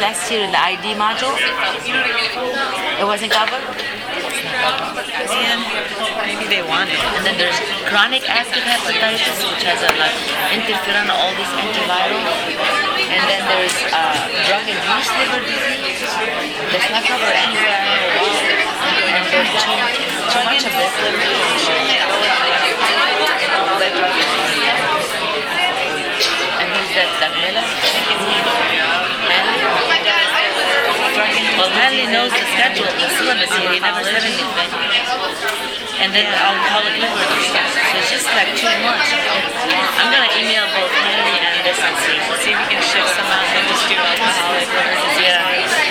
last year in the ID module? It wasn't covered? Maybe they want it. And then there's chronic active hepatitis, which has a like interferon, all these antiviral. And then there's uh, drug-induced liver disease. That's not covered anywhere. And there's too, too much of this. And who's that? Doug Miller? Manley knows the schedule, the syllabus. He never said anything. And then alcoholic liver disease. So it's just like too much. I'm gonna email both Manley and this and see. See if we can shift some out and just do alcoholic disease. Yeah,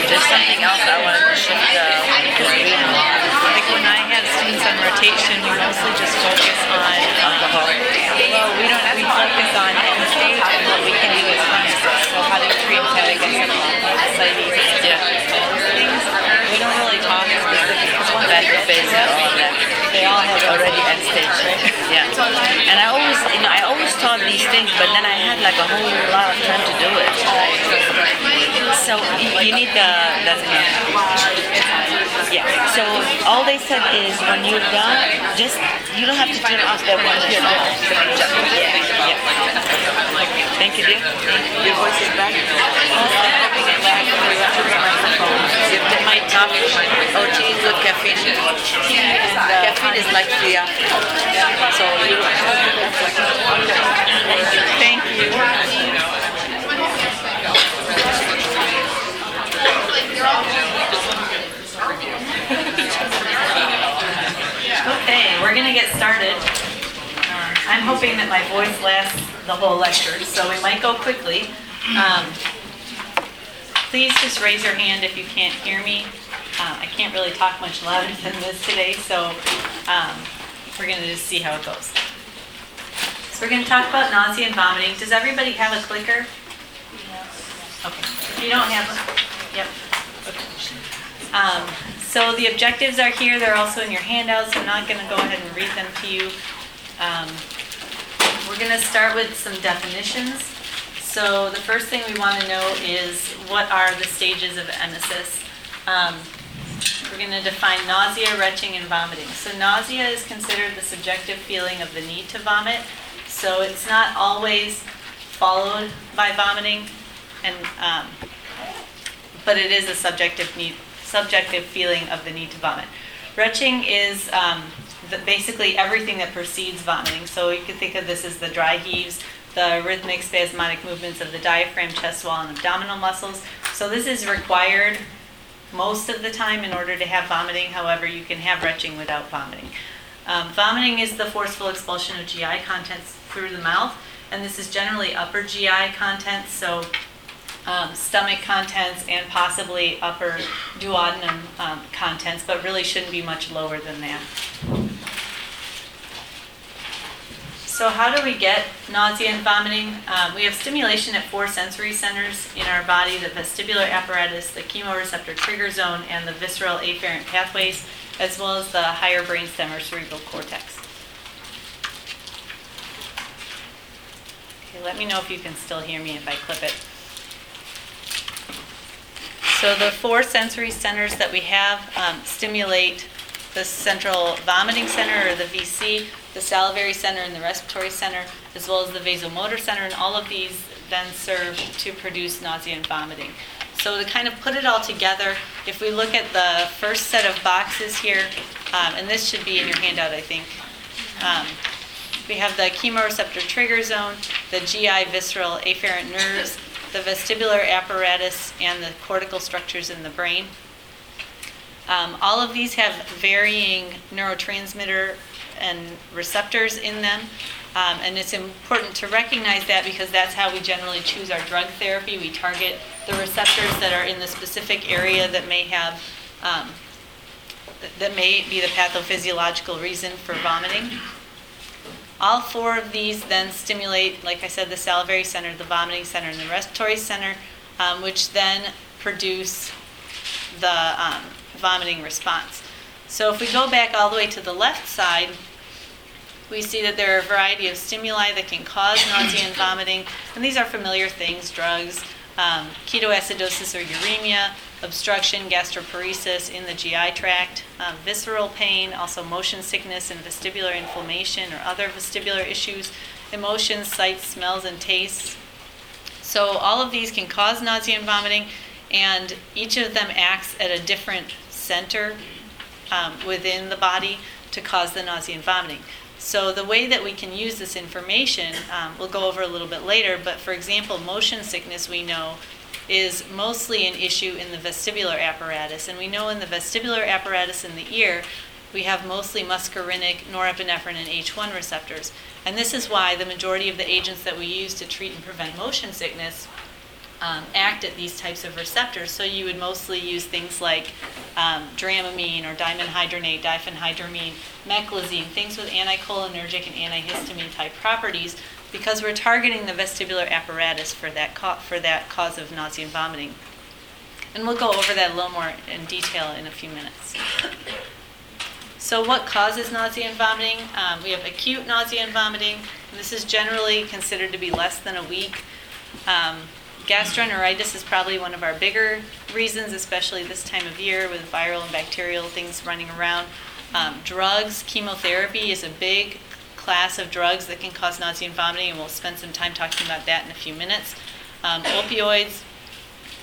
there's something else I wanted to shift. Uh, when I have students on rotation, we mostly just focus on alcohol. Well, we don't. We focus on end stage and what we can do as pharmacists. So how to treat hepatic encephalitis, Yeah. those things. We don't really talk specific Back they phase that. they all have already end stage. Yeah. And I always, you know, I always taught these things, but then I had like a whole lot of time to do it. So you, you need the, the, yeah. So all they said is when you're done, just you don't have to turn off that one here. Yeah. Thank you, dear. Your voice is back. It might not. Oh, tea is good caffeine. Caffeine is like free after. Uh, so you Thank you. Okay, we're gonna get started. Uh, I'm hoping that my voice lasts the whole lecture, so we might go quickly. Um, Please just raise your hand if you can't hear me. Uh, I can't really talk much louder than this today, so um, we're gonna just see how it goes. So we're gonna talk about nausea and vomiting. Does everybody have a clicker? Okay, if you don't have, one, yep. Um, So the objectives are here, they're also in your handouts, I'm not gonna go ahead and read them to you. Um, We're gonna start with some definitions. So the first thing we wanna know is what are the stages of emesis? Um, We're gonna define nausea, retching, and vomiting. So nausea is considered the subjective feeling of the need to vomit. So it's not always followed by vomiting, and, um, but it is a subjective need, subjective feeling of the need to vomit. Retching is um, the, basically everything that precedes vomiting. So you can think of this as the dry heaves, the rhythmic spasmodic movements of the diaphragm, chest wall, and abdominal muscles. So this is required most of the time in order to have vomiting. However, you can have retching without vomiting. Um, vomiting is the forceful expulsion of GI contents through the mouth, and this is generally upper GI contents, so um, stomach contents and possibly upper duodenum um, contents, but really shouldn't be much lower than that. So how do we get nausea and vomiting? Um, we have stimulation at four sensory centers in our body, the vestibular apparatus, the chemoreceptor trigger zone, and the visceral afferent pathways, as well as the higher brainstem or cerebral cortex. Okay, let me know if you can still hear me if I clip it. So the four sensory centers that we have um, stimulate the central vomiting center or the VC, the salivary center and the respiratory center, as well as the vasomotor center, and all of these then serve to produce nausea and vomiting. So to kind of put it all together, if we look at the first set of boxes here, um, and this should be in your handout, I think. Um, we have the chemoreceptor trigger zone, the GI visceral afferent nerves, the vestibular apparatus, and the cortical structures in the brain. Um, all of these have varying neurotransmitter and receptors in them. Um, and it's important to recognize that because that's how we generally choose our drug therapy. We target the receptors that are in the specific area that may have, um, that may be the pathophysiological reason for vomiting. All four of these then stimulate, like I said, the salivary center, the vomiting center, and the respiratory center, um, which then produce the um, vomiting response. So if we go back all the way to the left side, We see that there are a variety of stimuli that can cause nausea and vomiting, and these are familiar things drugs, um, ketoacidosis or uremia, obstruction, gastroparesis in the GI tract, um, visceral pain, also motion sickness and vestibular inflammation or other vestibular issues, emotions, sights, smells, and tastes. So, all of these can cause nausea and vomiting, and each of them acts at a different center um, within the body to cause the nausea and vomiting. So the way that we can use this information, um, we'll go over a little bit later, but for example, motion sickness we know is mostly an issue in the vestibular apparatus. And we know in the vestibular apparatus in the ear, we have mostly muscarinic, norepinephrine, and H1 receptors. And this is why the majority of the agents that we use to treat and prevent motion sickness um, act at these types of receptors. So you would mostly use things like um, dramamine or dimenhydrinate, diphenhydramine, meclizine, things with anticholinergic and antihistamine type properties, because we're targeting the vestibular apparatus for that ca- for that cause of nausea and vomiting. And we'll go over that a little more in detail in a few minutes. So, what causes nausea and vomiting? Um, we have acute nausea and vomiting. This is generally considered to be less than a week. Um, gastroenteritis is probably one of our bigger reasons, especially this time of year with viral and bacterial things running around. Um, drugs, chemotherapy is a big class of drugs that can cause nausea and vomiting, and we'll spend some time talking about that in a few minutes. Um, opioids,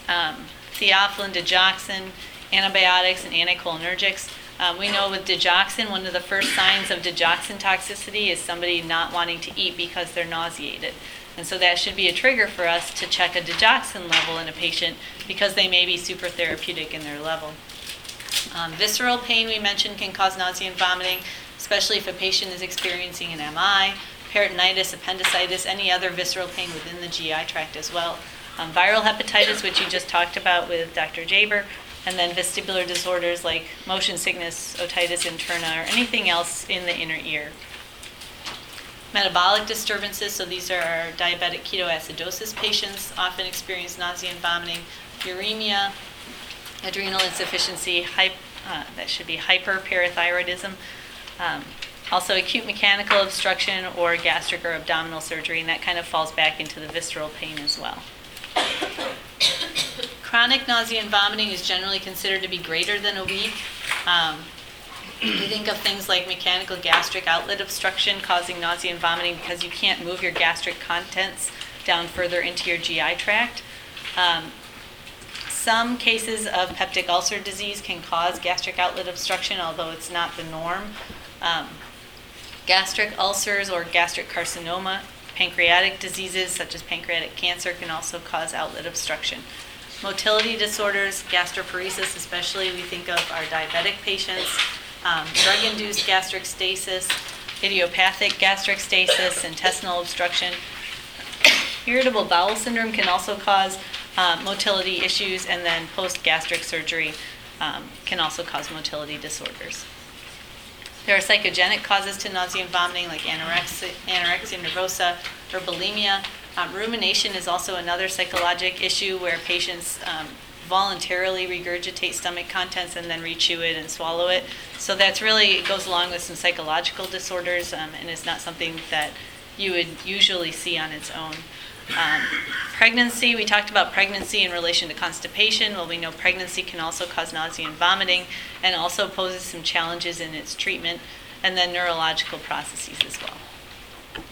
um, theophylline, digoxin, antibiotics, and anticholinergics. Um, we know with digoxin, one of the first signs of digoxin toxicity is somebody not wanting to eat because they're nauseated. And so that should be a trigger for us to check a digoxin level in a patient because they may be super therapeutic in their level. Um, visceral pain, we mentioned, can cause nausea and vomiting, especially if a patient is experiencing an MI, peritonitis, appendicitis, any other visceral pain within the GI tract as well. Um, viral hepatitis, which you just talked about with Dr. Jaber, and then vestibular disorders like motion sickness, otitis interna, or anything else in the inner ear. Metabolic disturbances, so these are our diabetic ketoacidosis patients, often experience nausea and vomiting, uremia, adrenal insufficiency, hy- uh, that should be hyperparathyroidism, um, also acute mechanical obstruction or gastric or abdominal surgery, and that kind of falls back into the visceral pain as well. Chronic nausea and vomiting is generally considered to be greater than a week. Um, we think of things like mechanical gastric outlet obstruction causing nausea and vomiting because you can't move your gastric contents down further into your GI tract. Um, some cases of peptic ulcer disease can cause gastric outlet obstruction, although it's not the norm. Um, gastric ulcers or gastric carcinoma, pancreatic diseases such as pancreatic cancer can also cause outlet obstruction. Motility disorders, gastroparesis, especially we think of our diabetic patients, um, drug-induced gastric stasis, idiopathic gastric stasis, intestinal obstruction. Irritable bowel syndrome can also cause uh, motility issues, and then post-gastric surgery um, can also cause motility disorders. There are psychogenic causes to nausea and vomiting, like anorexia, anorexia nervosa or bulimia. Um, rumination is also another psychologic issue where patients um, voluntarily regurgitate stomach contents and then rechew it and swallow it. So that's really it goes along with some psychological disorders, um, and it's not something that you would usually see on its own. Um, pregnancy, we talked about pregnancy in relation to constipation. Well, we know pregnancy can also cause nausea and vomiting and also poses some challenges in its treatment, and then neurological processes as well.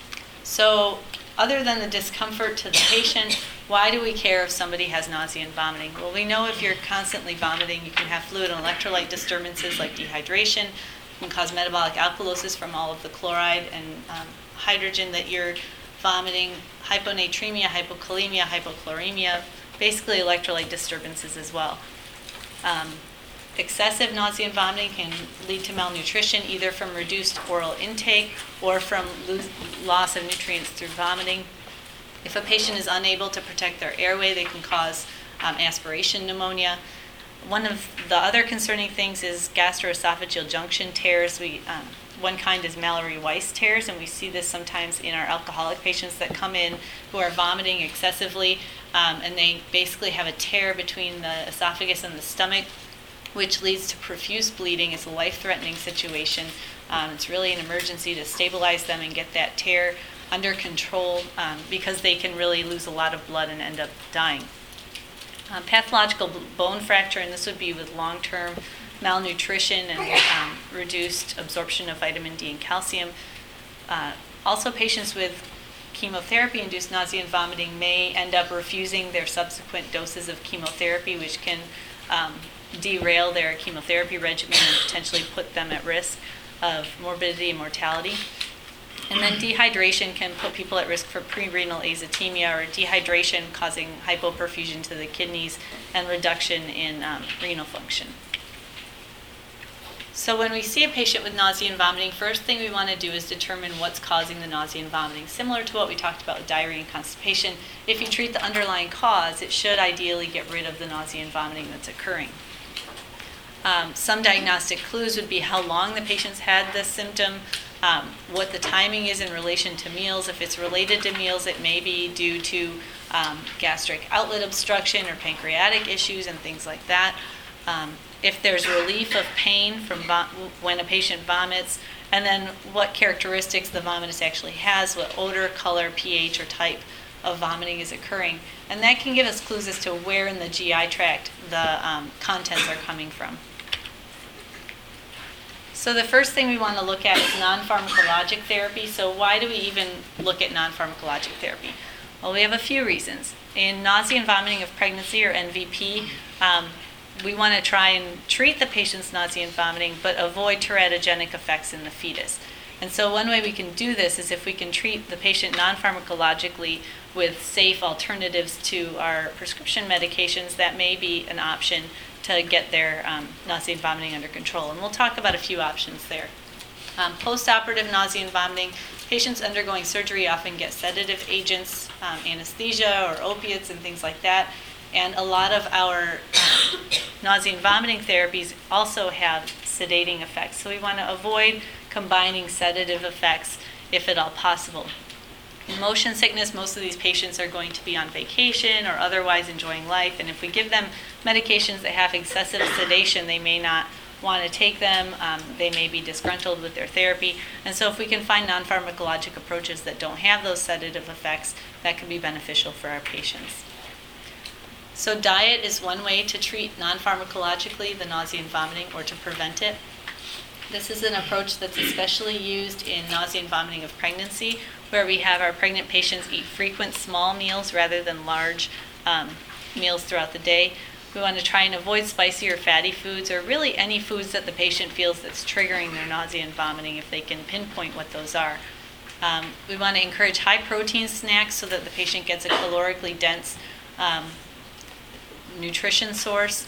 So, other than the discomfort to the patient, why do we care if somebody has nausea and vomiting? Well, we know if you're constantly vomiting, you can have fluid and electrolyte disturbances like dehydration, can cause metabolic alkalosis from all of the chloride and um, hydrogen that you're vomiting, hyponatremia, hypokalemia, hypochloremia, basically electrolyte disturbances as well. Um, excessive nausea and vomiting can lead to malnutrition either from reduced oral intake or from loss of nutrients through vomiting. If a patient is unable to protect their airway, they can cause um, aspiration pneumonia. One of the other concerning things is gastroesophageal junction tears. We, um, one kind is Mallory Weiss tears, and we see this sometimes in our alcoholic patients that come in who are vomiting excessively, um, and they basically have a tear between the esophagus and the stomach. which leads to profuse bleeding. It's a life-threatening situation. Um, it's really an emergency to stabilize them and get that tear under control um, because they can really lose a lot of blood and end up dying. Um, pathological bone fracture, and this would be with long-term malnutrition and um, reduced absorption of vitamin D and calcium. Uh, also, patients with chemotherapy-induced nausea and vomiting may end up refusing their subsequent doses of chemotherapy, which can um, derail their chemotherapy regimen and potentially put them at risk of morbidity and mortality. And then dehydration can put people at risk for prerenal azotemia or dehydration causing hypoperfusion to the kidneys and reduction in um, renal function. So when we see a patient with nausea and vomiting, first thing we want to do is determine what's causing the nausea and vomiting. Similar to what we talked about with diarrhea and constipation, if you treat the underlying cause, it should ideally get rid of the nausea and vomiting that's occurring. Um, some diagnostic clues would be how long the patient's had this symptom, um, what the timing is in relation to meals. If it's related to meals, it may be due to um, gastric outlet obstruction or pancreatic issues and things like that. If there's relief of pain from when a patient vomits, and then what characteristics the vomitus actually has, what odor, color, pH, or type of vomiting is occurring. And that can give us clues as to where in the GI tract the um, contents are coming from. So the first thing we want to look at is non-pharmacologic therapy. So why do we even look at non-pharmacologic therapy? Well, we have a few reasons. In nausea and vomiting of pregnancy, or NVP, um, we want to try and treat the patient's nausea and vomiting, but avoid teratogenic effects in the fetus. And so one way we can do this is if we can treat the patient non-pharmacologically with safe alternatives to our prescription medications, that may be an option to get their um, nausea and vomiting under control. And we'll talk about a few options there. Um, Post-operative nausea and vomiting, patients undergoing surgery often get sedative agents, um, anesthesia or opiates and things like that. And a lot of our nausea and vomiting therapies also have sedating effects. So we want to avoid combining sedative effects if at all possible. In motion sickness, most of these patients are going to be on vacation or otherwise enjoying life. And if we give them medications that have excessive sedation, they may not want to take them. Um, they may be disgruntled with their therapy. And so, if we can find non pharmacologic approaches that don't have those sedative effects, that can be beneficial for our patients. So, diet is one way to treat non pharmacologically the nausea and vomiting or to prevent it. This is an approach that's especially used in nausea and vomiting of pregnancy, where we have our pregnant patients eat frequent small meals rather than large um, meals throughout the day. We want to try and avoid spicy or fatty foods, or really any foods that the patient feels that's triggering their nausea and vomiting if they can pinpoint what those are. Um, we want to encourage high protein snacks so that the patient gets a calorically dense um, nutrition source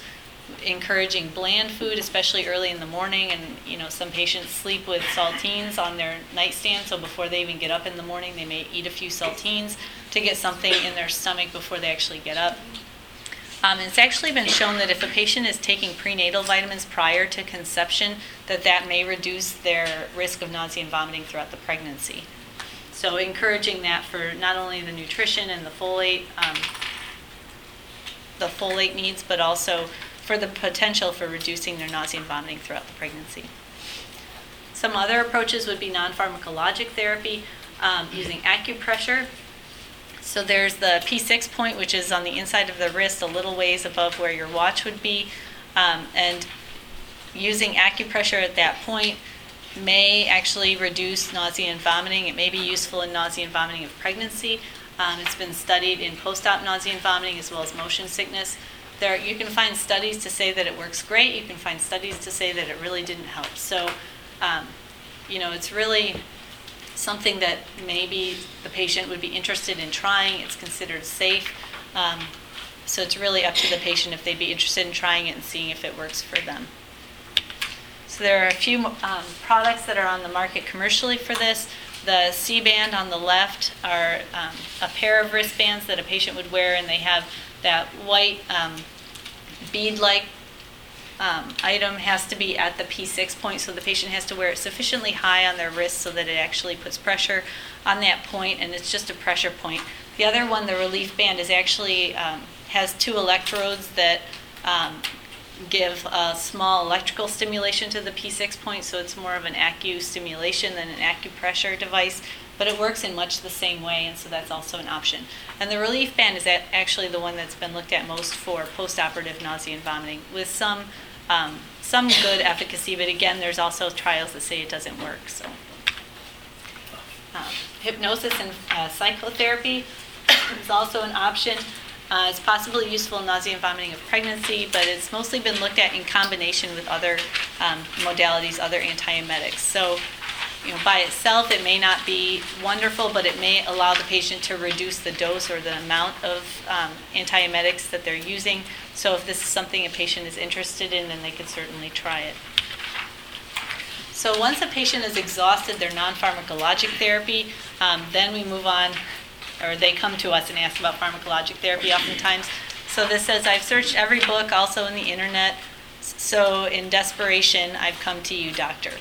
encouraging bland food, especially early in the morning. And you know, some patients sleep with saltines on their nightstand, so before they even get up in the morning, they may eat a few saltines to get something in their stomach before they actually get up. Um, it's actually been shown that if a patient is taking prenatal vitamins prior to conception, that that may reduce their risk of nausea and vomiting throughout the pregnancy. So encouraging that for not only the nutrition and the folate, um, the folate needs, but also for the potential for reducing their nausea and vomiting throughout the pregnancy. Some other approaches would be non-pharmacologic therapy um, using acupressure. So there's the P6 point, which is on the inside of the wrist, a little ways above where your watch would be, um, and using acupressure at that point may actually reduce nausea and vomiting. It may be useful in nausea and vomiting of pregnancy. Um, it's been studied in post-op nausea and vomiting as well as motion sickness. There, you can find studies to say that it works great. You can find studies to say that it really didn't help. So, um, you know, it's really something that maybe the patient would be interested in trying. It's considered safe. Um, so it's really up to the patient if they'd be interested in trying it and seeing if it works for them. So there are a few um, products that are on the market commercially for this. The Sea-Band on the left are um, a pair of wristbands that a patient would wear, and they have that white um, bead-like um, item has to be at the P6 point, so the patient has to wear it sufficiently high on their wrist so that it actually puts pressure on that point, and it's just a pressure point. The other one, the relief band, is actually um, has two electrodes that um, give a small electrical stimulation to the P6 point, so it's more of an acu stimulation than an acupressure device, but it works in much the same way, and so that's also an option. And the relief band is actually the one that's been looked at most for postoperative nausea and vomiting, with some um, some good efficacy, but again, there's also trials that say it doesn't work. So, um, hypnosis and uh, psychotherapy is also an option. Uh, it's possibly useful in nausea and vomiting of pregnancy, but it's mostly been looked at in combination with other um, modalities, other antiemetics. So, you know, by itself, it may not be wonderful, but it may allow the patient to reduce the dose or the amount of um, antiemetics that they're using. So, if this is something a patient is interested in, then they could certainly try it. So once a patient has exhausted their non-pharmacologic therapy, um, then we move on, or they come to us and ask about pharmacologic therapy oftentimes. So this says, I've searched every book, also in the internet, so in desperation, I've come to you, doctor.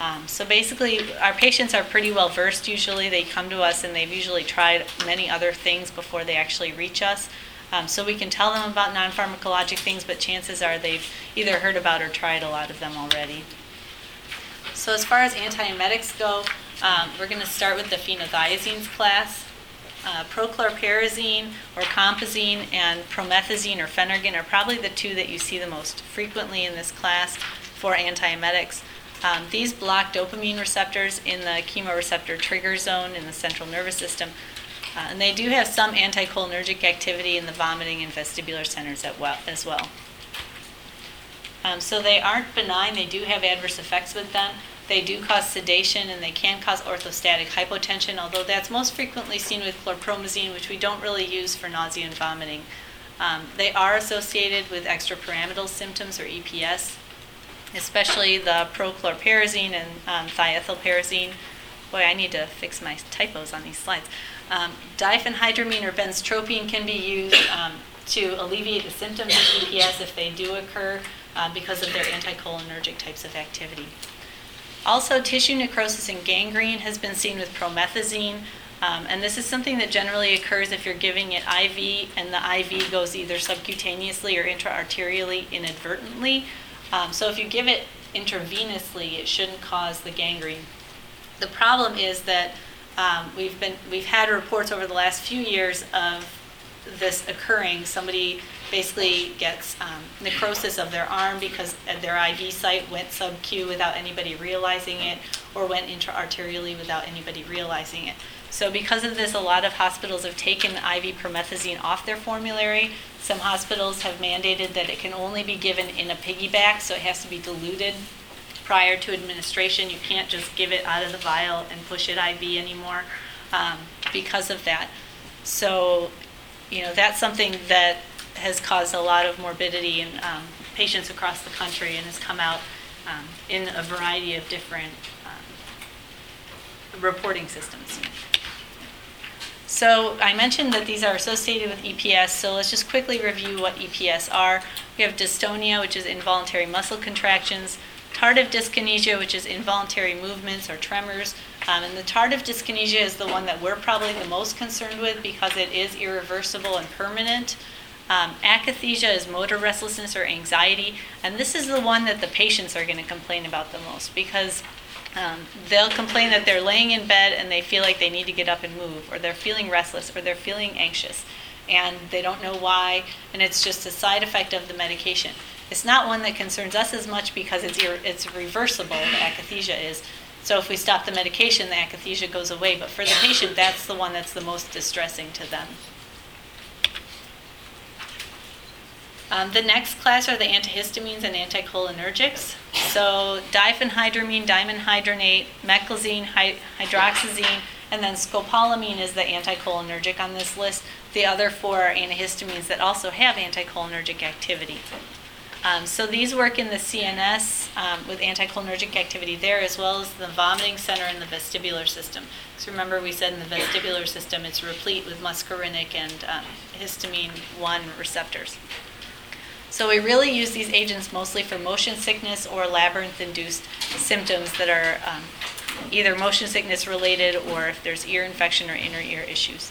Um, so basically, our patients are pretty well versed usually. They come to us and they've usually tried many other things before they actually reach us. Um, so we can tell them about non-pharmacologic things, but chances are they've either heard about or tried a lot of them already. So as far as antiemetics go, um, we're going to start with the phenothiazines class. Uh, prochlorperazine or compazine and promethazine or phenergan are probably the two that you see the most frequently in this class for antiemetics. Um, these block dopamine receptors in the chemoreceptor trigger zone in the central nervous system. Uh, and they do have some anticholinergic activity in the vomiting and vestibular centers well, as well. Um, so they aren't benign, they do have adverse effects with them. They do cause sedation and they can cause orthostatic hypotension, although that's most frequently seen with chlorpromazine, which we don't really use for nausea and vomiting. Um, they are associated with extrapyramidal symptoms or EPS, especially the prochlorperazine and um, thiethylperazine. Boy, I need to fix my typos on these slides. Um, diphenhydramine or benztropine can be used um, to alleviate the symptoms of EPS if they do occur uh, because of their anticholinergic types of activity. Also, tissue necrosis and gangrene has been seen with promethazine, um, and this is something that generally occurs if you're giving it IV and the IV goes either subcutaneously or intraarterially inadvertently. Um, so if you give it intravenously, it shouldn't cause the gangrene. The problem is that um, we've been we've had reports over the last few years of this occurring. Somebody basically gets um, necrosis of their arm because their IV site went sub-Q without anybody realizing it, or went intraarterially without anybody realizing it. So because of this, a lot of hospitals have taken IV promethazine off their formulary. Some hospitals have mandated that it can only be given in a piggyback, so it has to be diluted prior to administration. You can't just give it out of the vial and push it IV anymore um, because of that. So, you know, that's something that has caused a lot of morbidity in um, patients across the country and has come out um, in a variety of different um, reporting systems. So I mentioned that these are associated with EPS, so let's just quickly review what EPS are. We have dystonia, which is involuntary muscle contractions, tardive dyskinesia, which is involuntary movements or tremors. Um, and the tardive dyskinesia is the one that we're probably the most concerned with because it is irreversible and permanent. Um, akathisia is motor restlessness or anxiety, and this is the one that the patients are going to complain about the most because um, they'll complain that they're laying in bed and they feel like they need to get up and move, or they're feeling restless, or they're feeling anxious, and they don't know why, and it's just a side effect of the medication. It's not one that concerns us as much because it's, ir- it's reversible, the akathisia is. So if we stop the medication, the akathisia goes away, but for the patient, that's the one that's the most distressing to them. Um, the next class are the antihistamines and anticholinergics. So diphenhydramine, dimenhydrinate, meclizine, hy- hydroxyzine, and then scopolamine is the anticholinergic on this list. The other four are antihistamines that also have anticholinergic activity. Um, so these work in the CNS um, with anticholinergic activity there, as well as the vomiting center and the vestibular system. So remember, we said in the vestibular system, it's replete with muscarinic and um, histamine 1 receptors. So we really use these agents mostly for motion sickness or labyrinth-induced symptoms that are um, either motion sickness related or if there's ear infection or inner ear issues.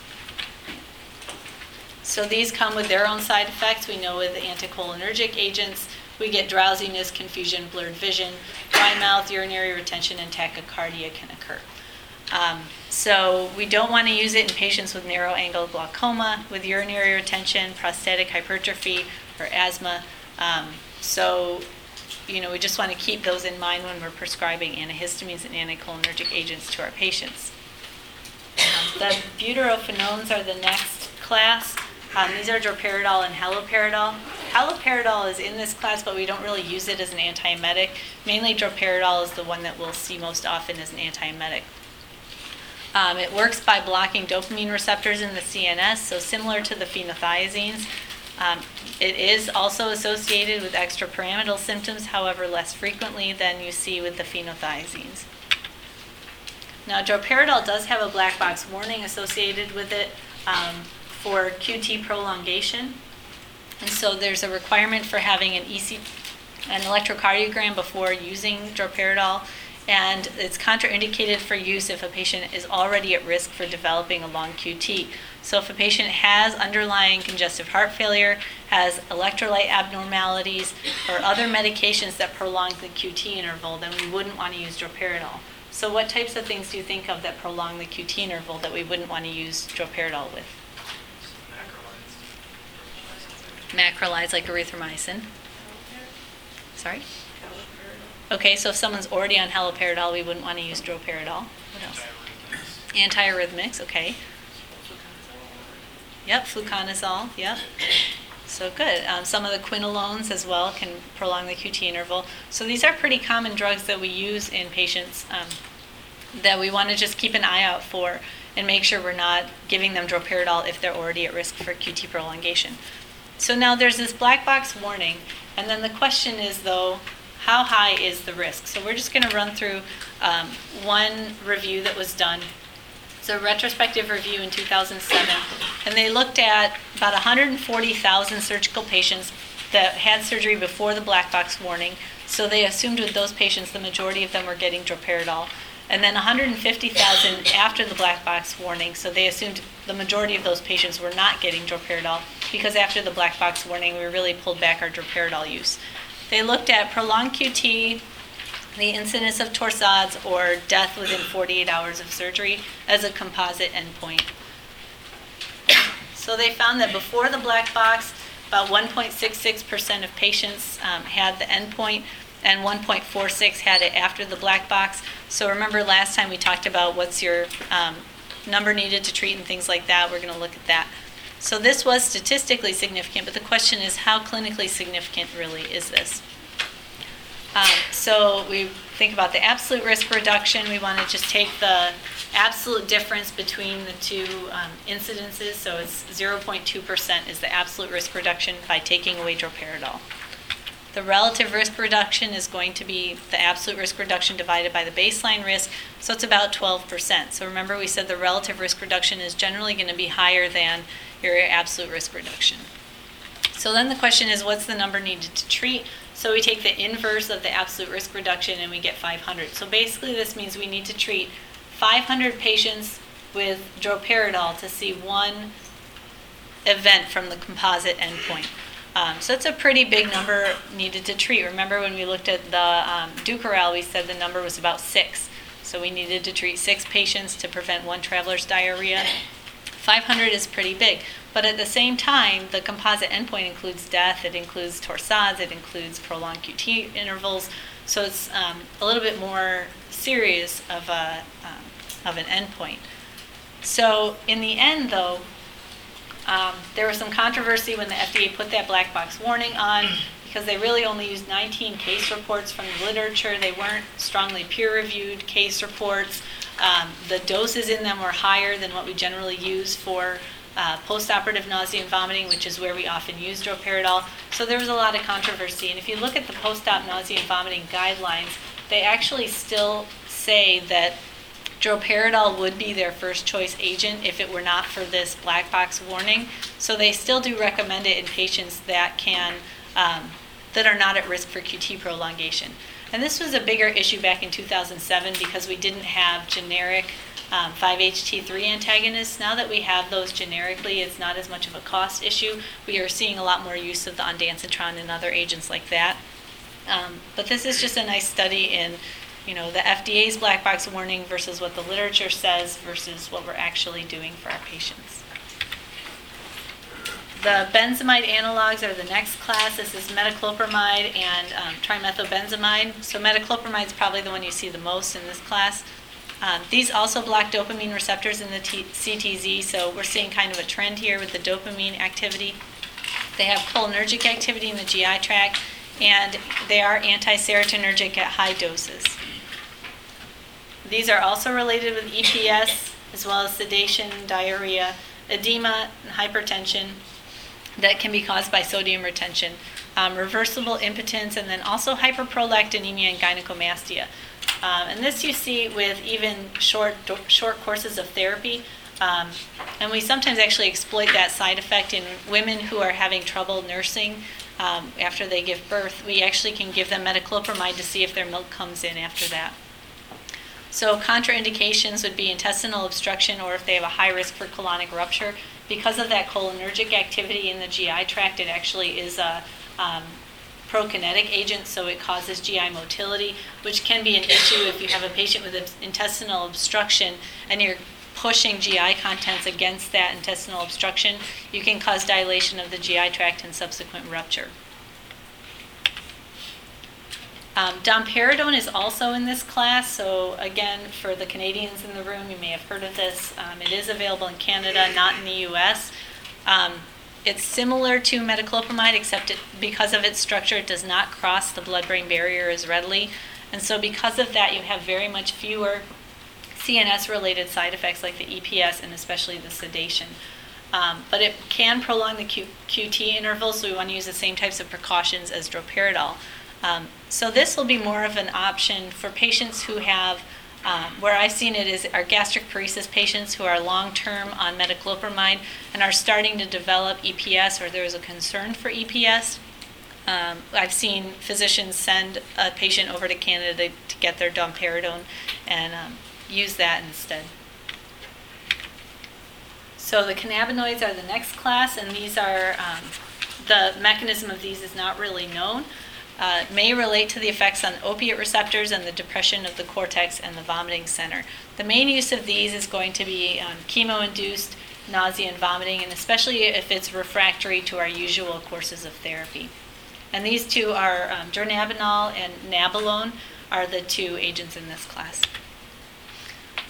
So these come with their own side effects. We know with anticholinergic agents, we get drowsiness, confusion, blurred vision, dry mouth, urinary retention, and tachycardia can occur. Um, so we don't want to use it in patients with narrow angle glaucoma, with urinary retention, prostatic hypertrophy, or asthma. Um, so, you know, we just want to keep those in mind when we're prescribing antihistamines and anticholinergic agents to our patients. Um, the butyrophenones are the next class. Um, these are droperidol and haloperidol. Haloperidol is in this class, but we don't really use it as an antiemetic. Mainly droperidol is the one that we'll see most often as an antiemetic. Um, it works by blocking dopamine receptors in the CNS, so similar to the phenothiazines. Um, it is also associated with extrapyramidal symptoms, however, less frequently than you see with the phenothiazines. Now, droperidol does have a black box warning associated with it um, for QT prolongation. And so there's a requirement for having an EC, an electrocardiogram before using droperidol, and it's contraindicated for use if a patient is already at risk for developing a long QT. So if a patient has underlying congestive heart failure, has electrolyte abnormalities, or other medications that prolong the QT interval, then we wouldn't want to use droperidol. So what types of things do you think of that prolong the QT interval that we wouldn't want to use droperidol with? Macrolides like erythromycin. Sorry? Okay, so if someone's already on haloperidol, we wouldn't want to use droperidol. What else? Antiarrhythmics, okay. Yep, fluconazole, yep. So good. Um, some of the quinolones as well can prolong the QT interval. So these are pretty common drugs that we use in patients um, that we want to just keep an eye out for and make sure we're not giving them droperidol if they're already at risk for QT prolongation. So now there's this black box warning, and then the question is though, how high is the risk? So we're just going to run through um, one review that was done. It's a retrospective review in 2007, and they looked at about 140,000 surgical patients that had surgery before the black box warning. So they assumed with those patients, the majority of them were getting droperidol. And then 150,000 after the black box warning, so they assumed the majority of those patients were not getting droperidol because after the black box warning, we really pulled back our droperidol use. They looked at prolonged QT, the incidence of torsades, or death within 48 hours of surgery as a composite endpoint. So they found that before the black box, about 1.66% of patients um, had the endpoint, and 1.46 had it after the black box. So remember last time we talked about what's your um, number needed to treat and things like that. We're going to look at that. So this was statistically significant, but the question is how clinically significant really is this? Um, so we think about the absolute risk reduction. We want to just take the absolute difference between the two um, incidences. So it's 0.2% is the absolute risk reduction by taking away droperidol. The relative risk reduction is going to be the absolute risk reduction divided by the baseline risk, so it's about 12%. So remember we said the relative risk reduction is generally going to be higher than your absolute risk reduction. So then the question is what's the number needed to treat? So we take the inverse of the absolute risk reduction and we get 500. So basically this means we need to treat 500 patients with droperidol to see one event from the composite endpoint. Um, so it's a pretty big number needed to treat. Remember when we looked at the um, Dukoral, we said the number was about six. So we needed to treat six patients to prevent one traveler's diarrhea. 500 is pretty big. But at the same time, the composite endpoint includes death, it includes torsades, it includes prolonged QT intervals. So it's um, a little bit more serious of, a, um, of an endpoint. So in the end, though, um, there was some controversy when the FDA put that black box warning on because they really only used 19 case reports from the literature. They weren't strongly peer reviewed case reports. Um, the doses in them were higher than what we generally use for uh, postoperative nausea and vomiting, which is where we often use droperidol. So there was a lot of controversy. And if you look at the post-op nausea and vomiting guidelines, they actually still say that droperidol would be their first choice agent if it were not for this black box warning. So they still do recommend it in patients that can um, that are not at risk for QT prolongation. And this was a bigger issue back in 2007 because we didn't have generic um, 5-HT3 antagonists. Now that we have those generically, it's not as much of a cost issue. We are seeing a lot more use of the ondansetron and other agents like that. Um, But this is just a nice study in, you know, the FDA's black box warning versus what the literature says versus what we're actually doing for our patients. The benzamide analogs are the next class. This is metoclopramide and um, trimethobenzamide. So metoclopramide is probably the one you see the most in this class. Um, These also block dopamine receptors in the T- CTZ, so we're seeing kind of a trend here with the dopamine activity. They have cholinergic activity in the GI tract, and they are anti-serotonergic at high doses. These are also related with EPS, as well as sedation, diarrhea, edema, and hypertension that can be caused by sodium retention, um, reversible impotence, and then also hyperprolactinemia and gynecomastia. Um, and this you see with even short short courses of therapy. Um, and we sometimes actually exploit that side effect in women who are having trouble nursing um, after they give birth. We actually can give them metoclopramide to see if their milk comes in after that. So contraindications would be intestinal obstruction or if they have a high risk for colonic rupture. Because of that cholinergic activity in the GI tract, it actually is a um, prokinetic agent, so it causes GI motility, which can be an issue if you have a patient with intestinal obstruction and you're pushing GI contents against that intestinal obstruction. You can cause dilation of the GI tract and subsequent rupture. Um, domperidone is also in this class, so again, for the Canadians in the room, you may have heard of this. Um, it is available in Canada, not in the US. Um, it's similar to metoclopramide, except it, because of its structure, it does not cross the blood brain barrier as readily. And so, because of that, you have very much fewer CNS related side effects like the EPS and especially the sedation. Um, but it can prolong the Q- QT interval, so we want to use the same types of precautions as droperidol. Um, so this will be more of an option for patients who have, uh, where I've seen it is our gastric paresis patients who are long-term on metoclopramide and are starting to develop EPS or there is a concern for EPS. Um, I've seen physicians send a patient over to Canada to get their domperidone and um, use that instead. So the cannabinoids are the next class, and these are um, the mechanism of these is not really known uh, may relate to the effects on opiate receptors and the depression of the cortex and the vomiting center. The main use of these is going to be um, chemo induced nausea and vomiting, and especially if it's refractory to our usual courses of therapy. And these two are um, dronabinol and nabilone are the two agents in this class.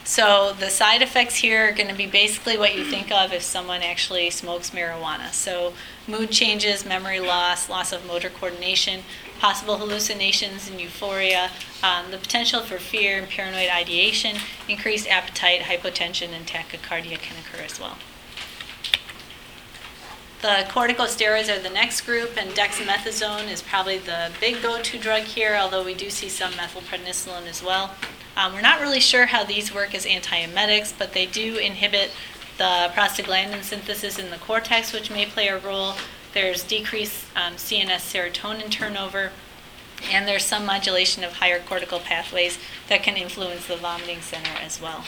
So the side effects here are going to be basically what you think of if someone actually smokes marijuana. So mood changes, memory loss, loss of motor coordination, possible hallucinations and euphoria, um, the potential for fear and paranoid ideation, increased appetite, hypotension, and tachycardia can occur as well. The corticosteroids are the next group, and dexamethasone is probably the big go to drug here, although we do see some methylprednisolone as well. Um, we're not really sure how these work as antiemetics, but they do inhibit the prostaglandin synthesis in the cortex, which may play a role. There's decreased um, CNS serotonin turnover, and there's some modulation of higher cortical pathways that can influence the vomiting center as well.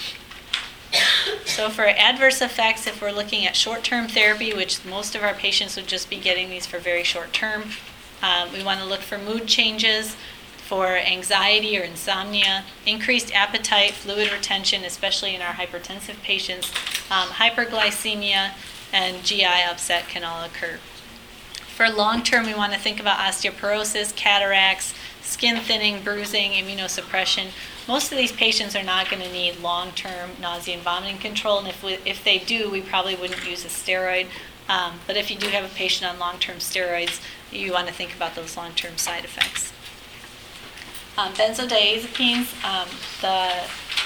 So, for adverse effects, if we're looking at short term therapy, which most of our patients would just be getting these for very short term, um, we want to look for mood changes, for anxiety or insomnia, increased appetite, fluid retention, especially in our hypertensive patients, um, hyperglycemia, and GI upset can all occur. For long term, we want to think about osteoporosis, cataracts, skin thinning, bruising, immunosuppression. Most of these patients are not going to need long term nausea and vomiting control, and if, we, if they do, we probably wouldn't use a steroid. Um, but if you do have a patient on long term steroids, you want to think about those long term side effects. Um, benzodiazepines, um, the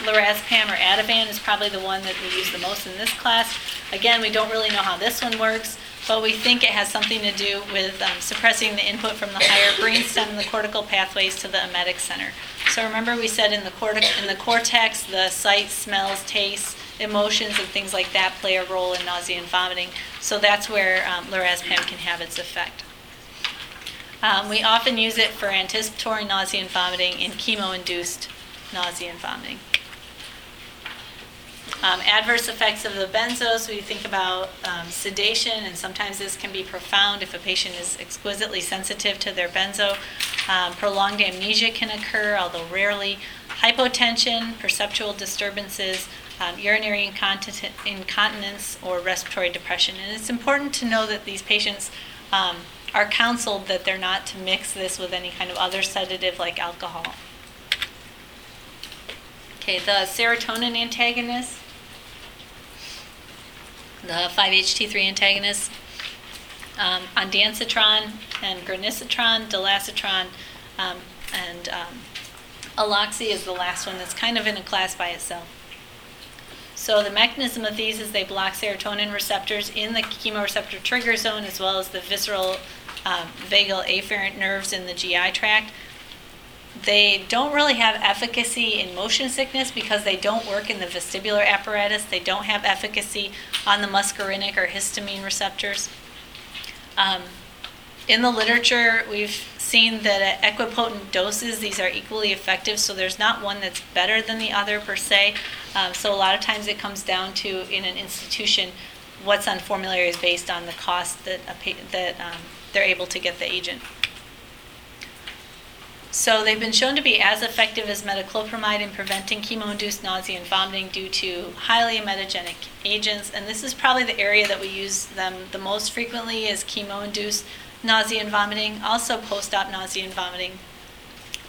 lorazepam or Ativan is probably the one that we use the most in this class. Again, we don't really know how this one works but we think it has something to do with um, suppressing the input from the higher brainstem and the cortical pathways to the emetic center. So remember we said in the, cortex, in the cortex, the sight, smells, tastes, emotions, and things like that play a role in nausea and vomiting. So that's where um, lorazepam can have its effect. Um, we often use it for anticipatory nausea and vomiting and chemo-induced nausea and vomiting. Um, Adverse effects of the benzos, we think about um, sedation, and sometimes this can be profound if a patient is exquisitely sensitive to their benzo. Um, Prolonged amnesia can occur, although rarely. Hypotension, perceptual disturbances, um, urinary incontinence, or respiratory depression. And it's important to know that these patients um, are counseled that they're not to mix this with any kind of other sedative like alcohol. Okay, the serotonin antagonist, the 5-HT3 antagonist, um, ondansetron and granisetron, dolasetron, um, and um, aloxi is the last one that's kind of in a class by itself. So the mechanism of these is they block serotonin receptors in the chemoreceptor trigger zone as well as the visceral um, vagal afferent nerves in the GI tract. They don't really have efficacy in motion sickness because they don't work in the vestibular apparatus. They don't have efficacy on the muscarinic or histamine receptors. Um, in the literature, we've seen that at equipotent doses, these are equally effective, so there's not one that's better than the other per se. Um, so a lot of times it comes down to, in an institution, what's on formulary is based on the cost that, a that um, they're able to get the agent. So they've been shown to be as effective as metoclopramide in preventing chemo-induced nausea and vomiting due to highly emetogenic agents. And this is probably the area that we use them the most frequently is chemo-induced nausea and vomiting, also post-op nausea and vomiting.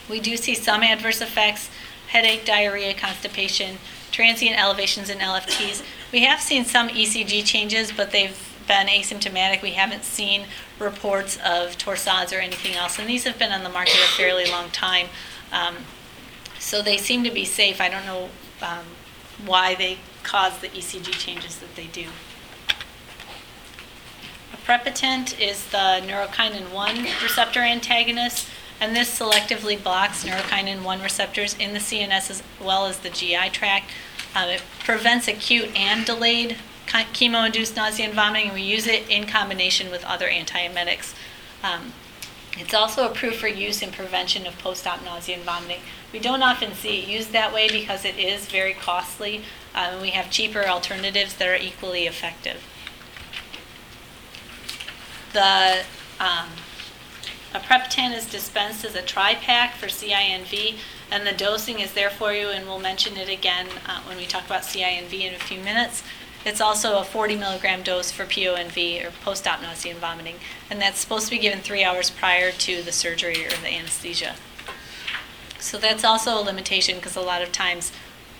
We do see some adverse effects, headache, diarrhea, constipation, transient elevations in LFTs. We have seen some ECG changes, but they've been asymptomatic. We haven't seen reports of torsades or anything else, and these have been on the market a fairly long time. Um, so they seem to be safe. I don't know um, why they cause the ECG changes that they do. Aprepitant is the neurokinin 1 receptor antagonist, and this selectively blocks neurokinin 1 receptors in the CNS as well as the GI tract. Um, it prevents acute and delayed chi- chemo-induced nausea and vomiting, and we use it in combination with other antiemetics. Um, it's also approved for use in prevention of post-op nausea and vomiting. We don't often see it used that way because it is very costly, um, and we have cheaper alternatives that are equally effective. The um, aprepitant is dispensed as a tri-pack for CINV, and the dosing is there for you, and we'll mention it again uh, when we talk about CINV in a few minutes. It's also a 40 milligram dose for PONV or post-op nausea and vomiting, and that's supposed to be given three hours prior to the surgery or the anesthesia. So that's also a limitation because a lot of times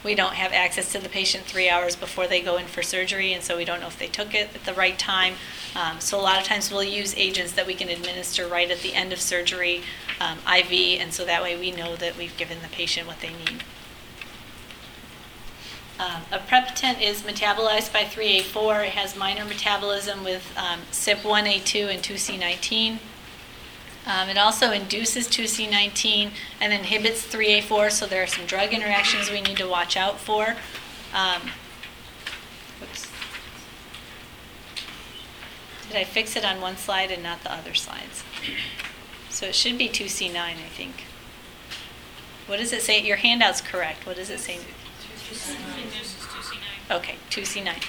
we don't have access to the patient three hours before they go in for surgery, and so we don't know if they took it at the right time. Um, so a lot of times we'll use agents that we can administer right at the end of surgery, um, IV, and so that way we know that we've given the patient what they need. Um, aprepitant is metabolized by 3A4. It has minor metabolism with um, CYP1A2 and 2C19. Um, it also induces 2C19 and inhibits 3A4, so there are some drug interactions we need to watch out for. Um. Did I fix it on one slide and not the other slides? So it should be 2C9, I think. What does it say? Your handout's correct. What does it say? Okay, 2C9.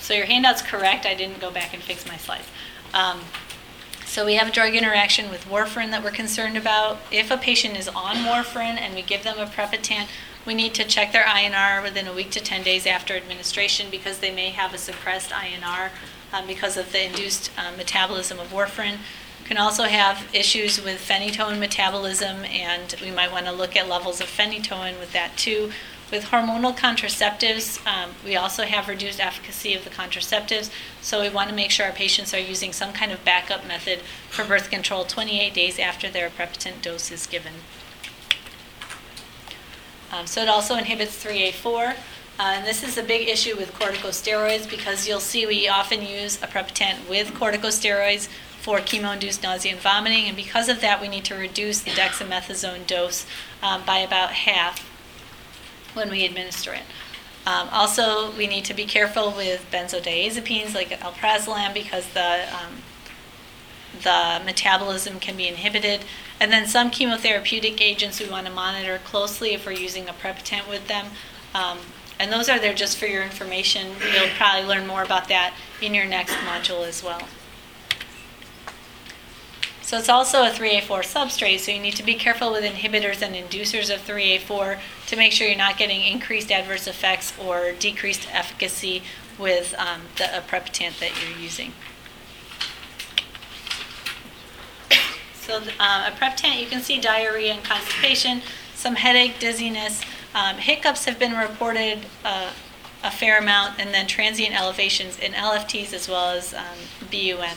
So your handout's correct. I didn't go back and fix my slides. Um, so we have a drug interaction with warfarin that we're concerned about. If a patient is on warfarin and we give them a aprepitant, we need to check their INR within a week to 10 days after administration because they may have a suppressed INR um, because of the induced um, metabolism of warfarin. Can also have issues with phenytoin metabolism, and we might want to look at levels of phenytoin with that too. With hormonal contraceptives, um, we also have reduced efficacy of the contraceptives, so we want to make sure our patients are using some kind of backup method for birth control 28 days after their aprepitant dose is given. Um, so it also inhibits 3A4. Uh, and this is a big issue with corticosteroids because you'll see we often use aprepitant with corticosteroids for chemo-induced nausea and vomiting, and because of that, we need to reduce the dexamethasone dose um, by about half when we administer it. Um, also, we need to be careful with benzodiazepines like alprazolam because the um, the metabolism can be inhibited. And then some chemotherapeutic agents we want to monitor closely if we're using a aprepitant with them. Um, And those are there just for your information. You'll probably learn more about that in your next module as well. So it's also a 3A4 substrate, so you need to be careful with inhibitors and inducers of 3A4 to make sure you're not getting increased adverse effects or decreased efficacy with um, the aprepitant that you're using. So um, aprepitant, you can see diarrhea and constipation, some headache, dizziness. Um, hiccups have been reported uh, a fair amount, and then transient elevations in LFTs as well as um, BUN.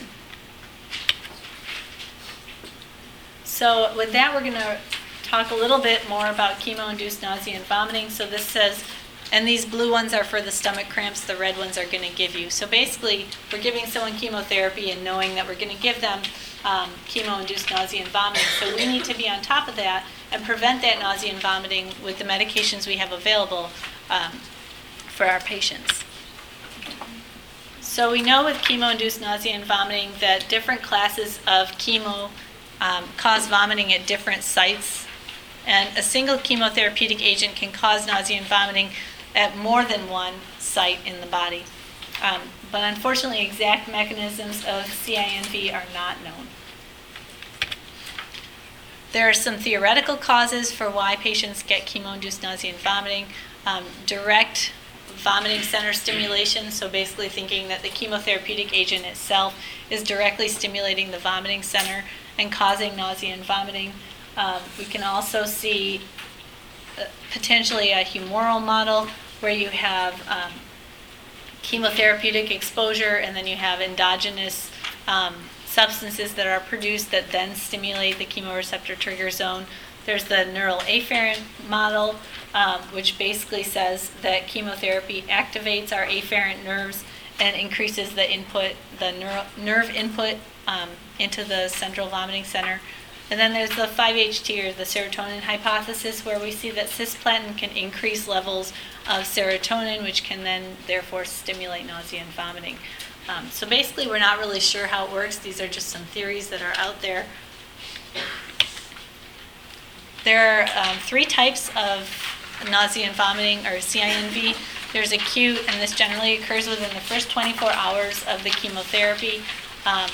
So with that, we're going to talk a little bit more about chemo-induced nausea and vomiting. So this says, and these blue ones are for the stomach cramps, the red ones are going to give you. So basically, we're giving someone chemotherapy and knowing that we're going to give them um, chemo-induced nausea and vomiting. So we need to be on top of that and prevent that nausea and vomiting with the medications we have available um, for our patients. So we know with chemo-induced nausea and vomiting that different classes of chemo um, cause vomiting at different sites. And a single chemotherapeutic agent can cause nausea and vomiting at more than one site in the body. Um, but unfortunately, exact mechanisms of CINV are not known. There are some theoretical causes for why patients get chemo-induced nausea and vomiting. Um, direct vomiting center stimulation, so basically thinking that the chemotherapeutic agent itself is directly stimulating the vomiting center and causing nausea and vomiting. Um, we can also see uh, potentially a humoral model where you have um, chemotherapeutic exposure and then you have endogenous um, substances that are produced that then stimulate the chemoreceptor trigger zone. There's the neural afferent model, um, which basically says that chemotherapy activates our afferent nerves and increases the input, the neuro, nerve input um, into the central vomiting center. And then there's the 5-HT or the serotonin hypothesis, where we see that cisplatin can increase levels of serotonin, which can then therefore stimulate nausea and vomiting. Um, so basically, we're not really sure how it works. These are just some theories that are out there. There are um, three types of nausea and vomiting, or CINV. There's acute, and this generally occurs within the first 24 hours of the chemotherapy. Um,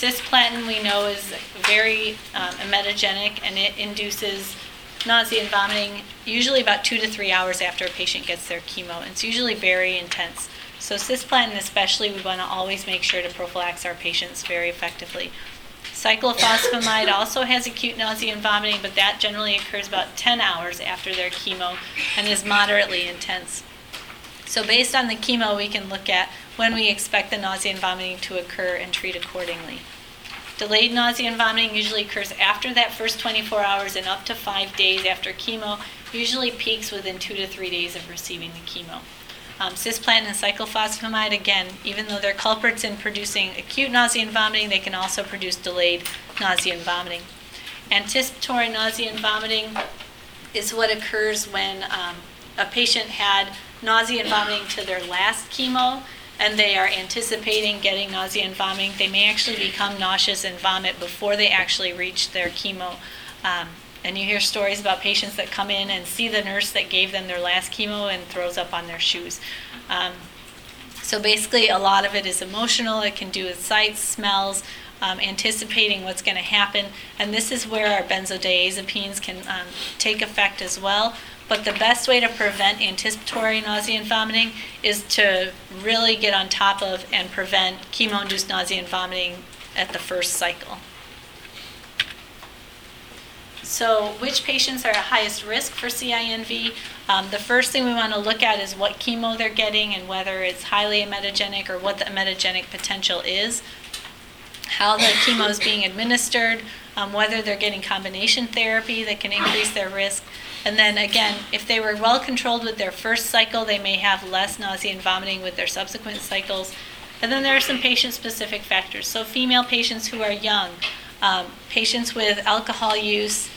cisplatin, we know, is very um, emetogenic, and it induces nausea and vomiting usually about two to three hours after a patient gets their chemo. It's usually very intense. So cisplatin especially, we want to always make sure to prophylax our patients very effectively. Cyclophosphamide also has acute nausea and vomiting, but that generally occurs about 10 hours after their chemo and is moderately intense. So based on the chemo, we can look at when we expect the nausea and vomiting to occur and treat accordingly. Delayed nausea and vomiting usually occurs after that first 24 hours and up to five days after chemo, usually peaks within two to three days of receiving the chemo. Um, cisplatin and cyclophosphamide, again, even though they're culprits in producing acute nausea and vomiting, they can also produce delayed nausea and vomiting. Anticipatory nausea and vomiting is what occurs when um, a patient had nausea and vomiting to their last chemo and they are anticipating getting nausea and vomiting. They may actually become nauseous and vomit before they actually reach their chemo. Um, and you hear stories about patients that come in and see the nurse that gave them their last chemo and throws up on their shoes. Um, so basically, a lot of it is emotional. It can do with sights, smells, um, anticipating what's going to happen. And this is where our benzodiazepines can um, take effect as well. But the best way to prevent anticipatory nausea and vomiting is to really get on top of and prevent chemo induced nausea and vomiting at the first cycle. So, which patients are at highest risk for CINV? Um, the first thing we want to look at is what chemo they're getting and whether it's highly emetogenic or what the emetogenic potential is, how the chemo is being administered, um, whether they're getting combination therapy that can increase their risk. And then again, if they were well controlled with their first cycle, they may have less nausea and vomiting with their subsequent cycles. And then there are some patient specific factors. So, female patients who are young, um, patients with alcohol use,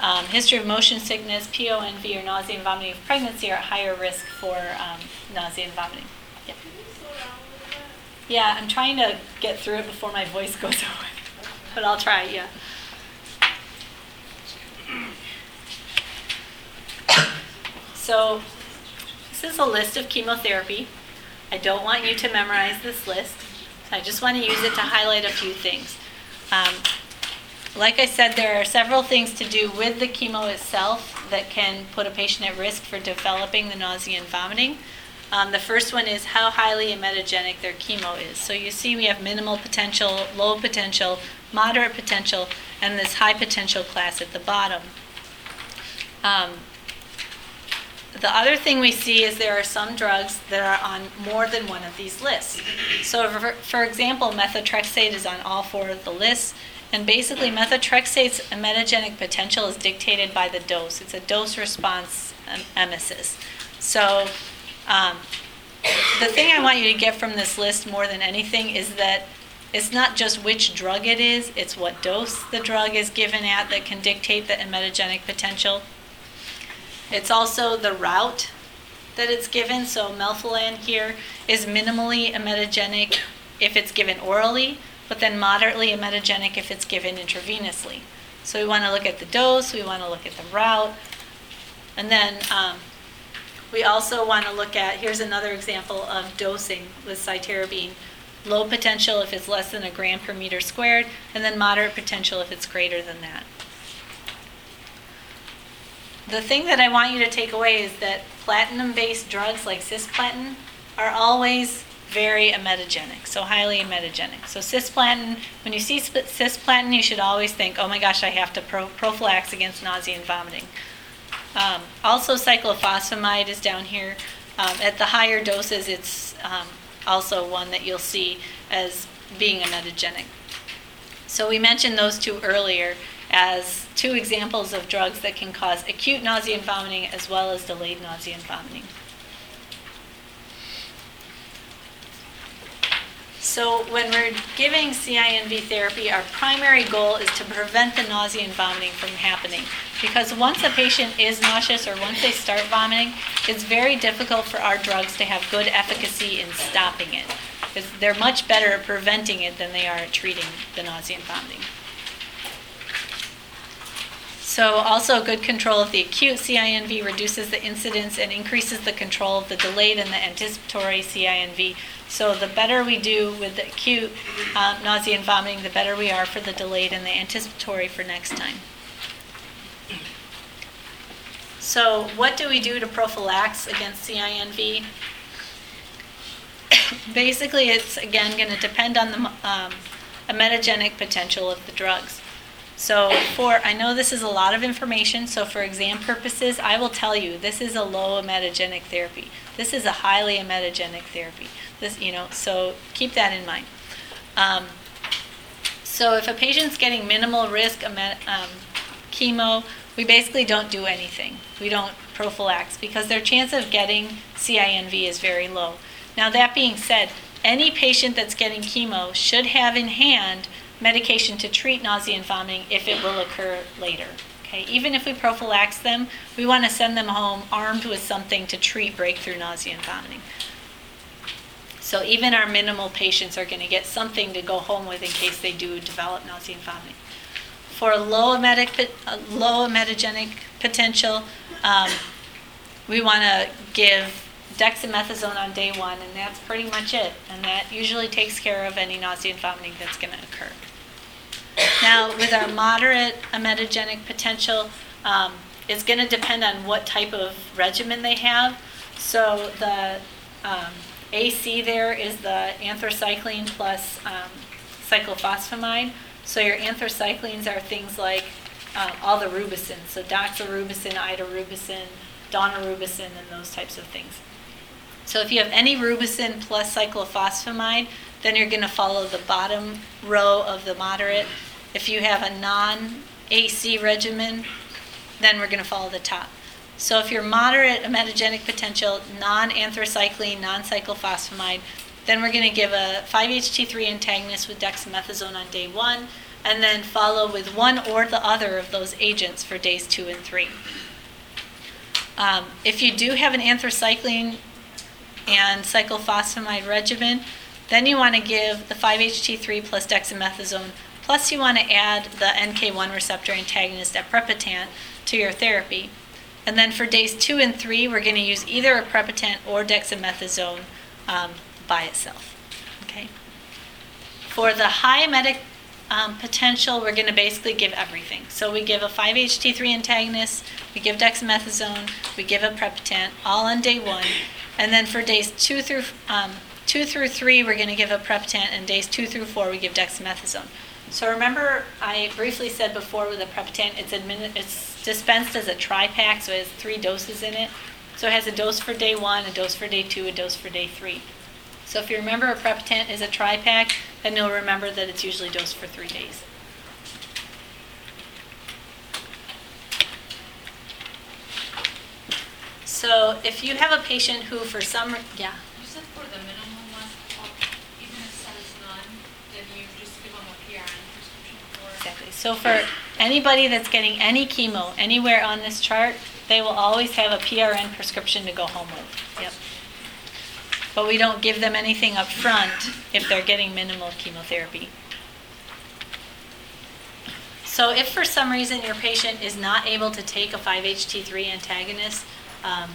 um, history of motion sickness, PONV, or nausea and vomiting of pregnancy are at higher risk for um, nausea and vomiting. Yeah. yeah, I'm trying to get through it before my voice goes away, but I'll try, yeah. So, This is a list of chemotherapy. I don't want you to memorize this list. I just want to use it to highlight a few things. Um, like I said, there are several things to do with the chemo itself that can put a patient at risk for developing the nausea and vomiting. Um, the first one is how highly emetogenic their chemo is. So you see we have minimal potential, low potential, moderate potential, and this high potential class at the bottom. Um, the other thing we see is there are some drugs that are on more than one of these lists. So, for, for example, methotrexate is on all four of the lists. And basically, methotrexate's emetogenic potential is dictated by the dose. It's a dose response emesis. So, um, the thing I want you to get from this list more than anything is that it's not just which drug it is, it's what dose the drug is given at that can dictate the emetogenic potential. It's also the route that it's given. So melphalan here is minimally emetogenic if it's given orally, but then moderately emetogenic if it's given intravenously. So we want to look at the dose, we want to look at the route, and then um, we also want to look at, here's another example of dosing with cytarabine. Low potential if it's less than a gram per meter squared, and then moderate potential if it's greater than that. The thing that I want you to take away is that platinum-based drugs like cisplatin are always very emetogenic, so highly emetogenic. So cisplatin, when you see cisplatin, you should always think, oh my gosh, I have to pro- prophylax against nausea and vomiting. Um, also, cyclophosphamide is down here. Um, at the higher doses, it's um, also one that you'll see as being emetogenic. So we mentioned those two earlier as two examples of drugs that can cause acute nausea and vomiting as well as delayed nausea and vomiting. So, when we're giving CINV therapy, our primary goal is to prevent the nausea and vomiting from happening. Because once a patient is nauseous or once they start vomiting, it's very difficult for our drugs to have good efficacy in stopping it. Because they're much better at preventing it than they are at treating the nausea and vomiting. So also good control of the acute CINV reduces the incidence and increases the control of the delayed and the anticipatory CINV. So the better we do with the acute uh, nausea and vomiting, the better we are for the delayed and the anticipatory for next time. So what do we do to prophylax against CINV? Basically, it's again going to depend on the um, emetogenic potential of the drugs. So for, I know this is a lot of information, so for exam purposes, I will tell you, this is a low emetogenic therapy. This is a highly emetogenic therapy. This, you know, so keep that in mind. Um, so if a patient's getting minimal risk um, chemo, we basically don't do anything. We don't prophylax because their chance of getting CINV is very low. Now that being said, any patient that's getting chemo should have in hand medication to treat nausea and vomiting if it will occur later. Okay, even if we prophylax them, we want to send them home armed with something to treat breakthrough nausea and vomiting. So even our minimal patients are going to get something to go home with in case they do develop nausea and vomiting. For low, emetic, uh, low emetogenic potential, um, we want to give dexamethasone on day one, and that's pretty much it. And that usually takes care of any nausea and vomiting that's going to occur. Now, with our moderate emetogenic potential, um, it's going to depend on what type of regimen they have. So the um, AC there is the anthracycline plus um, cyclophosphamide. So your anthracyclines are things like um, all the rubicin, so doxorubicin, idarubicin, daunorubicin, and those types of things. So if you have any rubicin plus cyclophosphamide, then you're going to follow the bottom row of the moderate if you have a non-AC regimen, then we're going to follow the top. So if you're moderate emetogenic potential, non-anthracycline, non-cyclophosphamide, then we're going to give a 5-HT3 antagonist with dexamethasone on day one, and then follow with one or the other of those agents for days two and three. Um, if you do have an anthracycline and cyclophosphamide regimen, then you want to give the 5-HT3 plus dexamethasone Plus, you want to add the NK1 receptor antagonist aprepitant to your therapy. And then for days two and three, we're going to use either aprepitant or dexamethasone um, by itself. Okay. For the high emetic um, potential, we're going to basically give everything. So we give a 5-HT3 antagonist, we give dexamethasone, we give aprepitant, all on day one. And then for days two through um, two through three, we're going to give aprepitant, and days two through four, we give dexamethasone. So remember, I briefly said before with the aprepitant, it's admin, it's dispensed as a tri-pack, so it has three doses in it. So it has a dose for day one, a dose for day two, a dose for day three. So if you remember aprepitant is a tri-pack, then you'll remember that it's usually dosed for three days. So if you have a patient who for some, yeah, You said for the minimum one, even if says none, then you just give them a PRN prescription for. exactly. So for anybody that's getting any chemo anywhere on this chart, they will always have a PRN prescription to go home with. But we don't give them anything up front if they're getting minimal chemotherapy. So if for some reason your patient is not able to take a 5-HT3 antagonist, um,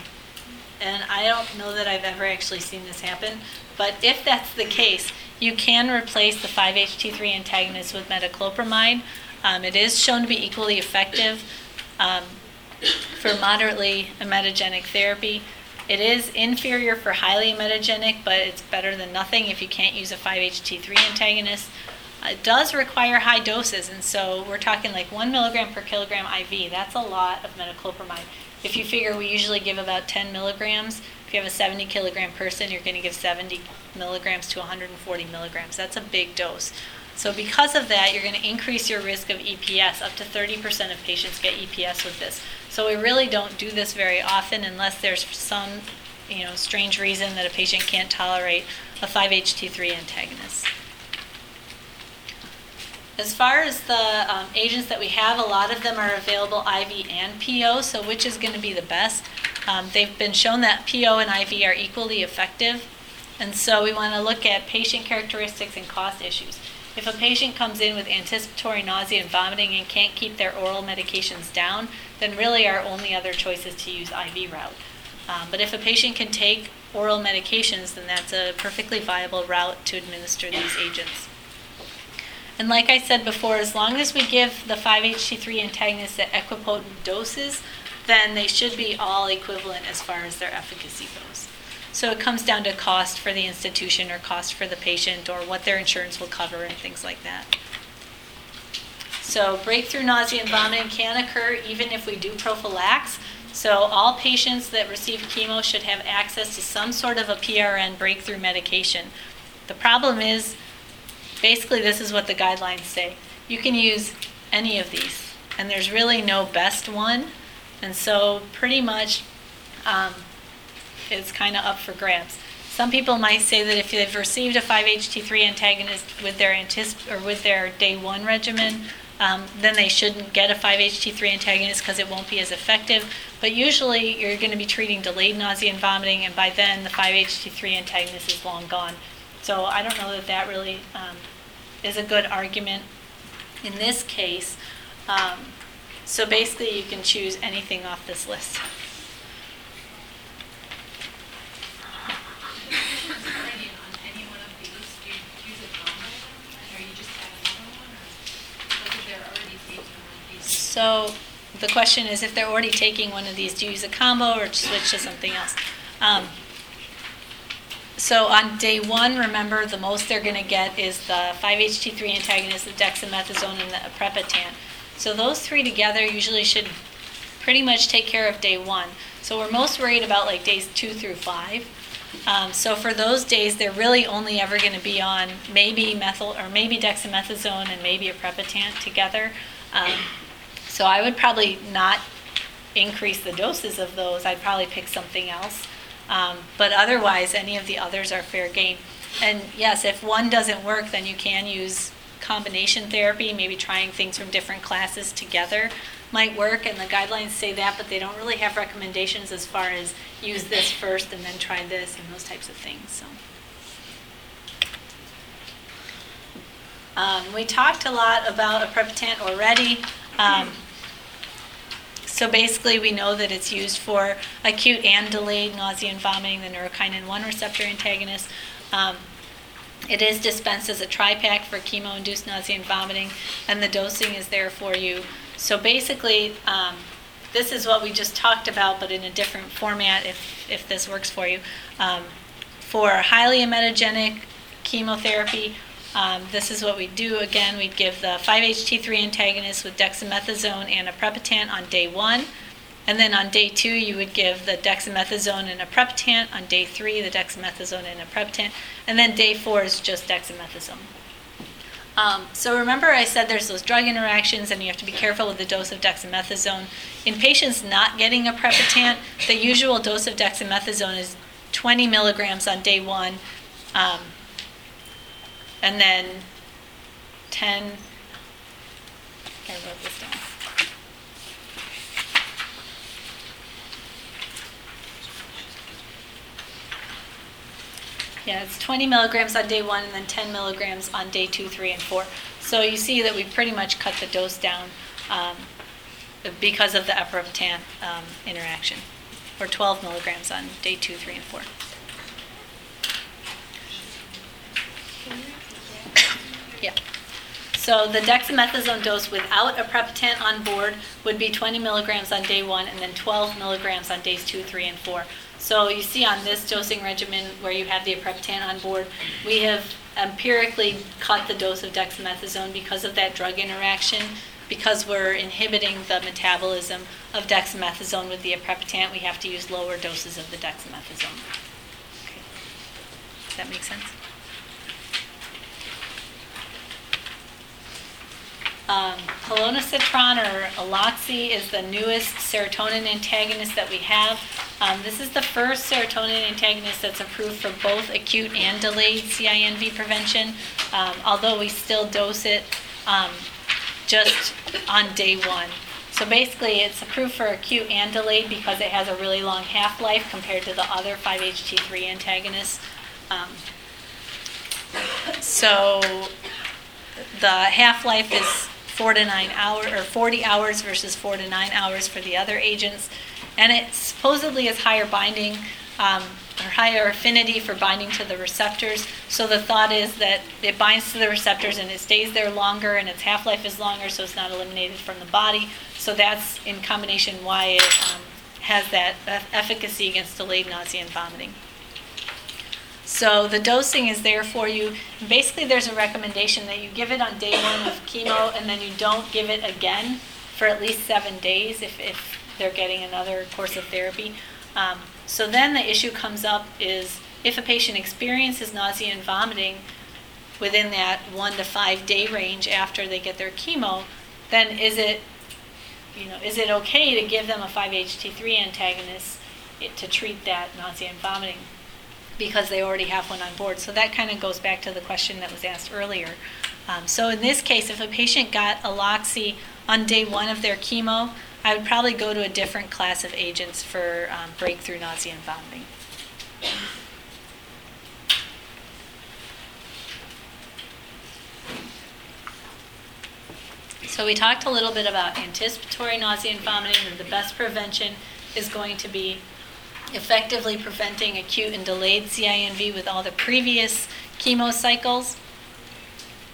and I don't know that I've ever actually seen this happen, but if that's the case, you can replace the 5-HT3 antagonist with metoclopramide. Um, it is shown to be equally effective um, for moderately emetogenic therapy. It is inferior for highly emetogenic, but it's better than nothing if you can't use a 5-HT3 antagonist. It does require high doses, and so we're talking like one milligram per kilogram IV. That's a lot of metoclopramide. If you figure we usually give about 10 milligrams, if you have a 70 kilogram person, you're going to give 70 milligrams to 140 milligrams. That's a big dose. So because of that, you're going to increase your risk of EPS. Up to 30% of patients get EPS with this. So we really don't do this very often unless there's some, you know, strange reason that a patient can't tolerate a 5-HT3 antagonist. As far as the um, agents that we have, a lot of them are available IV and PO, so which is going to be the best? Um, they've been shown that PO and IV are equally effective, and so we want to look at patient characteristics and cost issues. If a patient comes in with anticipatory nausea and vomiting and can't keep their oral medications down, then really our only other choice is to use IV route. Um, but if a patient can take oral medications, then that's a perfectly viable route to administer these agents. And like I said before, as long as we give the 5-HT3 antagonists at equipotent doses, then they should be all equivalent as far as their efficacy goes. So it comes down to cost for the institution or cost for the patient or what their insurance will cover and things like that. So breakthrough nausea and vomiting can occur even if we do prophylax. So all patients that receive chemo should have access to some sort of a PRN breakthrough medication. The problem is, basically this is what the guidelines say. You can use any of these, and there's really no best one. And so pretty much um, it's kind of up for grabs. Some people might say that if they've received a 5-HT3 antagonist with their anticip- or with their day one regimen, um, then they shouldn't get a 5-HT3 antagonist because it won't be as effective. But usually you're going to be treating delayed nausea and vomiting, and by then the 5-HT3 antagonist is long gone. So I don't know that that really um, is a good argument in this case. Um, so basically, you can choose anything off this list. Already on any one of these, do you use a combo? Or you just add another one? Or like if they're already taking one of these? So the question is, if they're already taking one of these, do you use a combo or switch to something else? Um, so on day one, remember, the most they're going to get is the 5-HT3 antagonist, the dexamethasone, and the aprepitant. So those three together usually should pretty much take care of day one. So we're most worried about like days two through five. Um, so for those days, they're really only ever going to be on maybe methyl or maybe dexamethasone and maybe aprepitant together. Um, so I would probably not increase the doses of those. I'd probably pick something else. Um, but otherwise, any of the others are fair game. And yes, if one doesn't work, then you can use combination therapy, maybe trying things from different classes together might work, and the guidelines say that, but they don't really have recommendations as far as use this first and then try this and those types of things, so. Um, we talked a lot about a aprepitant already. Um, So basically, we know that it's used for acute and delayed nausea and vomiting, the neurokinin 1 receptor antagonist. Um, it is dispensed as a tri-pack for chemo-induced nausea and vomiting, and the dosing is there for you. So basically, um, this is what we just talked about, but in a different format, if, if this works for you. Um, for highly emetogenic chemotherapy, um, this is what we do. Again, we'd give the 5-HT3 antagonist with dexamethasone and a aprepitant on day one. And then on day two, you would give the dexamethasone and a aprepitant. On day three, the dexamethasone and a aprepitant. And then day four is just dexamethasone. Um, so remember, I said there's those drug interactions, and you have to be careful with the dose of dexamethasone. In patients not getting a aprepitant, the usual dose of dexamethasone is 20 milligrams on day one, um, and then 10. I wrote this down. Yeah, it's 20 milligrams on day one and then 10 milligrams on day two, three, and four. So you see that we pretty much cut the dose down um, because of the aprepitant um, interaction, or 12 milligrams on day two, three, and four. Yeah. So the dexamethasone dose without aprepitant on board would be 20 milligrams on day one and then 12 milligrams on days two, three, and four. So you see on this dosing regimen where you have the aprepitant on board, we have empirically cut the dose of dexamethasone because of that drug interaction. Because we're inhibiting the metabolism of dexamethasone with the aprepitant, we have to use lower doses of the dexamethasone. Okay. Does that make sense? Um, or Aloxi is the newest serotonin antagonist that we have. Um, this is the first serotonin antagonist that's approved for both acute and delayed CINV prevention, um, although we still dose it um, just on day one. So basically, it's approved for acute and delayed because it has a really long half-life compared to the other 5-HT3 antagonists. Um, so the half-life is four to nine hour, or 40 hours versus four to nine hours for the other agents. And it supposedly is higher binding, um, or higher affinity for binding to the receptors. So the thought is that it binds to the receptors and it stays there longer and its half-life is longer, so it's not eliminated from the body. So that's in combination why it um, has that efficacy against delayed nausea and vomiting. So the dosing is there for you. Basically, there's a recommendation that you give it on day one of chemo and then you don't give it again for at least seven days if, if they're getting another course of therapy. Um, so then the issue comes up is if a patient experiences nausea and vomiting within that one to five day range after they get their chemo, then is it, you know, is it okay to give them a 5-HT3 antagonist to treat that nausea and vomiting? Because they already have one on board. So that kind of goes back to the question that was asked earlier. Um, so in this case, if a patient got Aloxi on day one of their chemo, I would probably go to a different class of agents for um, breakthrough nausea and vomiting. So we talked a little bit about anticipatory nausea and vomiting, and the best prevention is going to be effectively preventing acute and delayed CINV with all the previous chemo cycles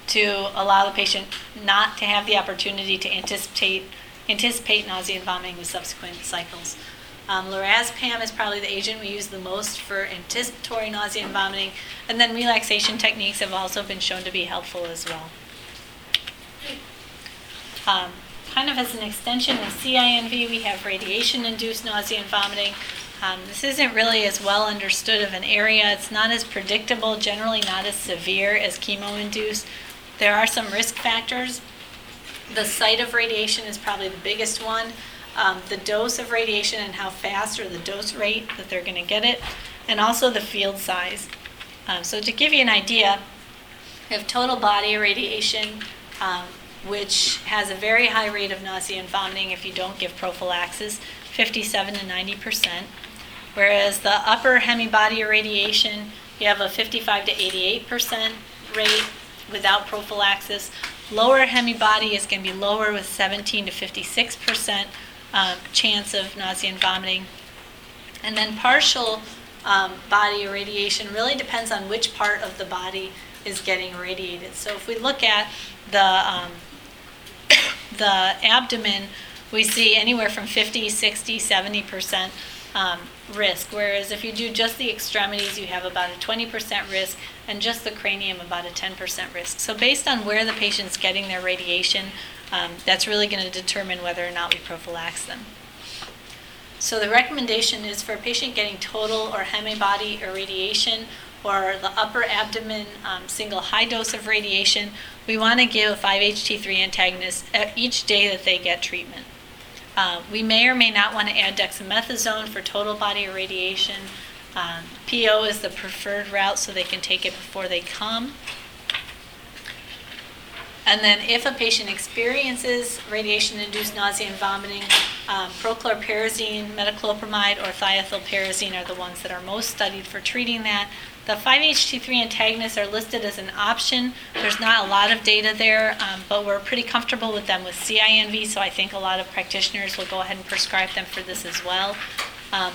to allow the patient not to have the opportunity to anticipate anticipate nausea and vomiting with subsequent cycles. Um, lorazepam is probably the agent we use the most for anticipatory nausea and vomiting, and then relaxation techniques have also been shown to be helpful as well. Um, kind of as an extension of CINV, we have radiation-induced nausea and vomiting. Um, this isn't really as well understood of an area. It's not as predictable, generally not as severe as chemo-induced. There are some risk factors. The site of radiation is probably the biggest one. Um, the dose of radiation and how fast or the dose rate that they're going to get it, and also the field size. Um, so to give you an idea, we have total body irradiation, um, which has a very high rate of nausea and vomiting if you don't give prophylaxis, 57 to 90 percent. Whereas the upper hemibody irradiation, you have a 55 to 88 percent rate without prophylaxis. Lower hemibody is going to be lower with 17 to 56 percent, um, chance of nausea and vomiting. And then partial um, body irradiation really depends on which part of the body is getting irradiated. So if we look at the um, the abdomen, we see anywhere from 50, 60, 70 percent um, risk. Whereas if you do just the extremities, you have about a 20 percent risk, and just the cranium about a 10 percent risk. So based on where the patient's getting their radiation, um, that's really going to determine whether or not we prophylax them. So the recommendation is for a patient getting total or hemibody irradiation or the upper abdomen um, single high dose of radiation, we want to give a 5-HT3 antagonist each day that they get treatment. Uh, we may or may not want to add dexamethasone for total body irradiation. Um, PO is the preferred route so they can take it before they come. And then if a patient experiences radiation-induced nausea and vomiting, um, prochlorperazine, metoclopramide, or thiethylperazine are the ones that are most studied for treating that. The 5-HT3 antagonists are listed as an option. There's not a lot of data there, um, but we're pretty comfortable with them with CINV, so I think a lot of practitioners will go ahead and prescribe them for this as well. Um,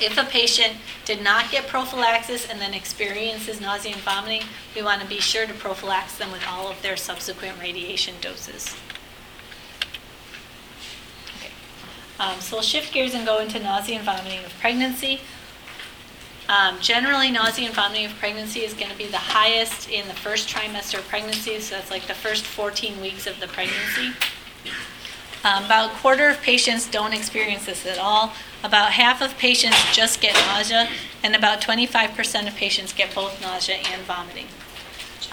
if a patient did not get prophylaxis and then experiences nausea and vomiting, we want to be sure to prophylax them with all of their subsequent radiation doses. Okay. Um, so we'll shift gears and go into nausea and vomiting of pregnancy. Um, generally, nausea and vomiting of pregnancy is going to be the highest in the first trimester of pregnancy, so that's like the first 14 weeks of the pregnancy. Um, about a quarter of patients don't experience this at all. About half of patients just get nausea, and about 25% of patients get both nausea and vomiting.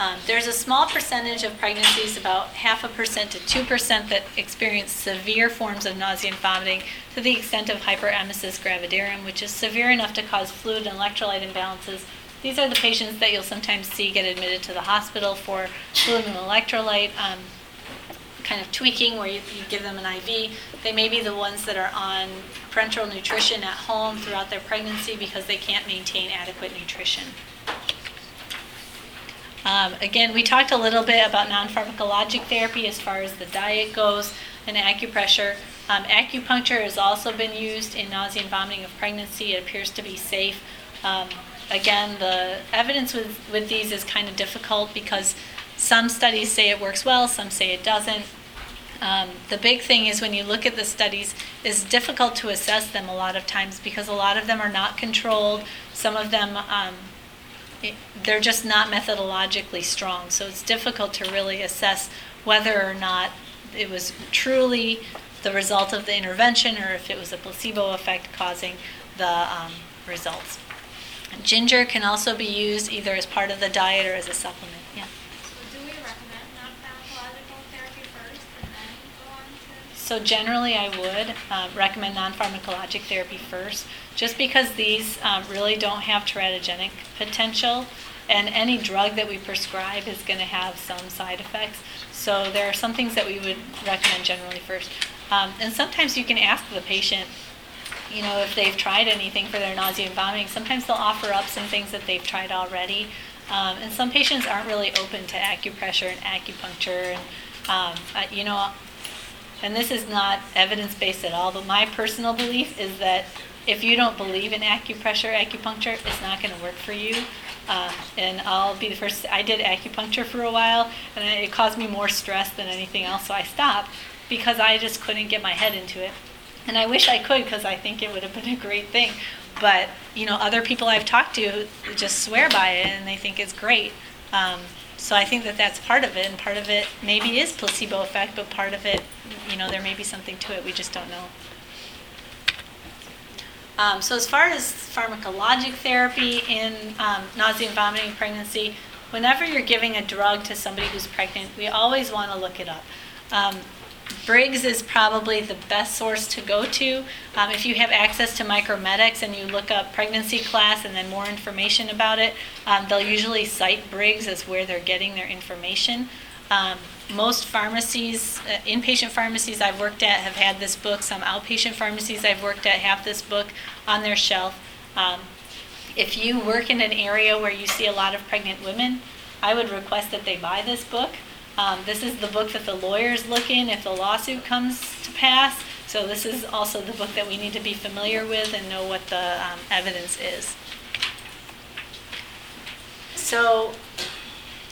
Um, there's a small percentage of pregnancies, about half a percent to 2%, that experience severe forms of nausea and vomiting to the extent of hyperemesis gravidarum, which is severe enough to cause fluid and electrolyte imbalances. These are the patients that you'll sometimes see get admitted to the hospital for fluid and electrolyte um, kind of tweaking where you, you give them an IV. They may be the ones that are on parenteral nutrition at home throughout their pregnancy because they can't maintain adequate nutrition. Um, again, we talked a little bit about non pharmacologic therapy as far as the diet goes and acupressure. Um, acupuncture has also been used in nausea and vomiting of pregnancy. It appears to be safe. Um, again, the evidence with, with these is kind of difficult because some studies say it works well, some say it doesn't. Um, the big thing is when you look at the studies, it's difficult to assess them a lot of times because a lot of them are not controlled. Some of them, um, they're just not methodologically strong. So it's difficult to really assess whether or not it was truly the result of the intervention or if it was a placebo effect causing the um, results. Ginger can also be used either as part of the diet or as a supplement. Yeah. So do we recommend non-pharmacological therapy first and then go on to? So generally, I would uh, recommend non-pharmacologic therapy first, just because these um, really don't have teratogenic potential, and any drug that we prescribe is going to have some side effects. So there are some things that we would recommend generally first. Um, and sometimes you can ask the patient, you know, if they've tried anything for their nausea and vomiting. Sometimes they'll offer up some things that they've tried already. Um, and some patients aren't really open to acupressure and acupuncture. And, um, you know, and this is not evidence based at all, but my personal belief is that if you don't believe in acupressure, acupuncture, it's not going to work for you. Uh, and I'll be the first. I did acupuncture for a while, and it caused me more stress than anything else, so I stopped because I just couldn't get my head into it. And I wish I could because I think it would have been a great thing. But you know, other people I've talked to just swear by it and they think it's great. Um, so I think that that's part of it, and part of it maybe is placebo effect, but part of it, you know, there may be something to it. We just don't know. Um, so as far as pharmacologic therapy in um, nausea and vomiting pregnancy, whenever you're giving a drug to somebody who's pregnant, we always want to look it up. Um, Briggs is probably the best source to go to. Um, if you have access to Micromedex and you look up pregnancy class and then more information about it, um, they'll usually cite Briggs as where they're getting their information. Um, most pharmacies, uh, inpatient pharmacies I've worked at have had this book. Some outpatient pharmacies I've worked at have this book on their shelf. Um, if you work in an area where you see a lot of pregnant women, I would request that they buy this book. Um, this is the book that the lawyers look in if the lawsuit comes to pass. So this is also the book that we need to be familiar with and know what the um, evidence is. So,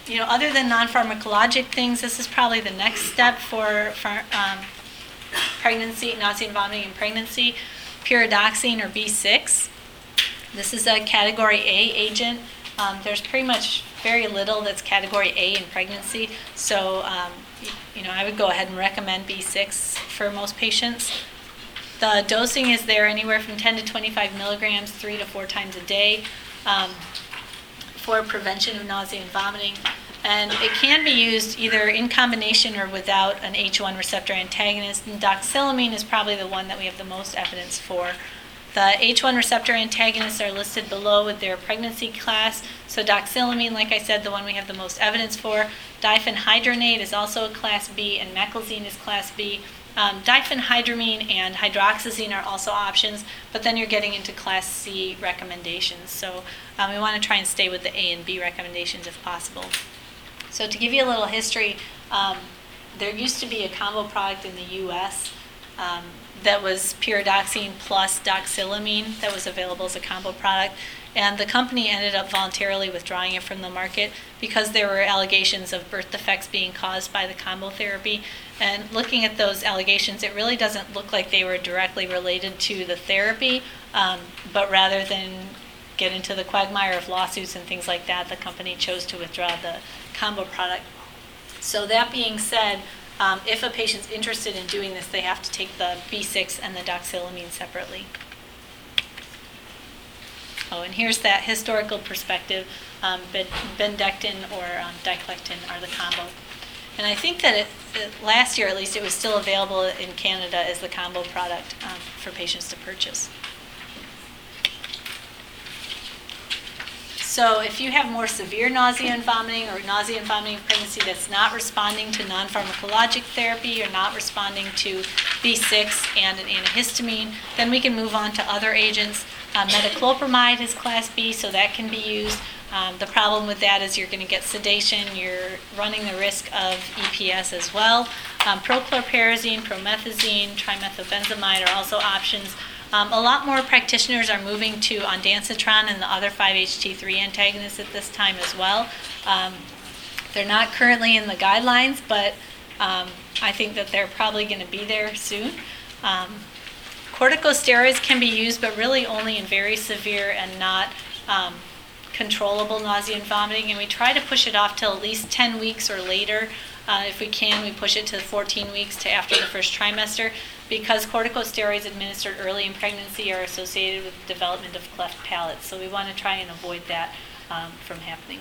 you know, other than non-pharmacologic things, this is probably the next step for, for um, pregnancy, nausea and vomiting in pregnancy, pyridoxine or B6. This is a category A agent. Um, there's pretty much very little that's category A in pregnancy, so um, you know I would go ahead and recommend B6 for most patients. The dosing is there anywhere from 10 to 25 milligrams, three to four times a day. Um, for prevention of nausea and vomiting. And it can be used either in combination or without an H1 receptor antagonist. And doxylamine is probably the one that we have the most evidence for. The H1 receptor antagonists are listed below with their pregnancy class. So doxylamine, like I said, the one we have the most evidence for. Diphenhydramine is also a class B, and meclizine is class B. Um, diphenhydramine and hydroxyzine are also options, but then you're getting into class C recommendations. So um, we want to try and stay with the A and B recommendations if possible. So to give you a little history, um, there used to be a combo product in the U.S. Um, that was pyridoxine plus doxylamine that was available as a combo product. And the company ended up voluntarily withdrawing it from the market because there were allegations of birth defects being caused by the combo therapy. And looking at those allegations, it really doesn't look like they were directly related to the therapy, um, but rather than get into the quagmire of lawsuits and things like that, the company chose to withdraw the combo product. So that being said, um, if a patient's interested in doing this, they have to take the B6 and the doxylamine separately. Oh, and here's that historical perspective. Um, ben- Bendectin or um, diclectin are the combo. And I think that it, it- last year, at least, it was still available in Canada as the combo product um, for patients to purchase. So if you have more severe nausea and vomiting or nausea and vomiting in pregnancy that's not responding to non-pharmacologic therapy or not responding to B6 and an antihistamine, then we can move on to other agents. Uh, Metoclopramide is class B, so that can be used. Um, The problem with that is you're going to get sedation, you're running the risk of EPS as well. Um, Prochlorperazine, promethazine, trimethobenzamide are also options. Um, a lot more practitioners are moving to ondansetron and the other 5-HT3 antagonists at this time as well. Um, they're not currently in the guidelines, but um, I think that they're probably going to be there soon. Um, corticosteroids can be used, but really only in very severe and not um, controllable nausea and vomiting. And we try to push it off till at least 10 weeks or later. Uh, if we can, we push it to 14 weeks to after the first trimester because corticosteroids administered early in pregnancy are associated with development of cleft palate. So we want to try and avoid that um, from happening.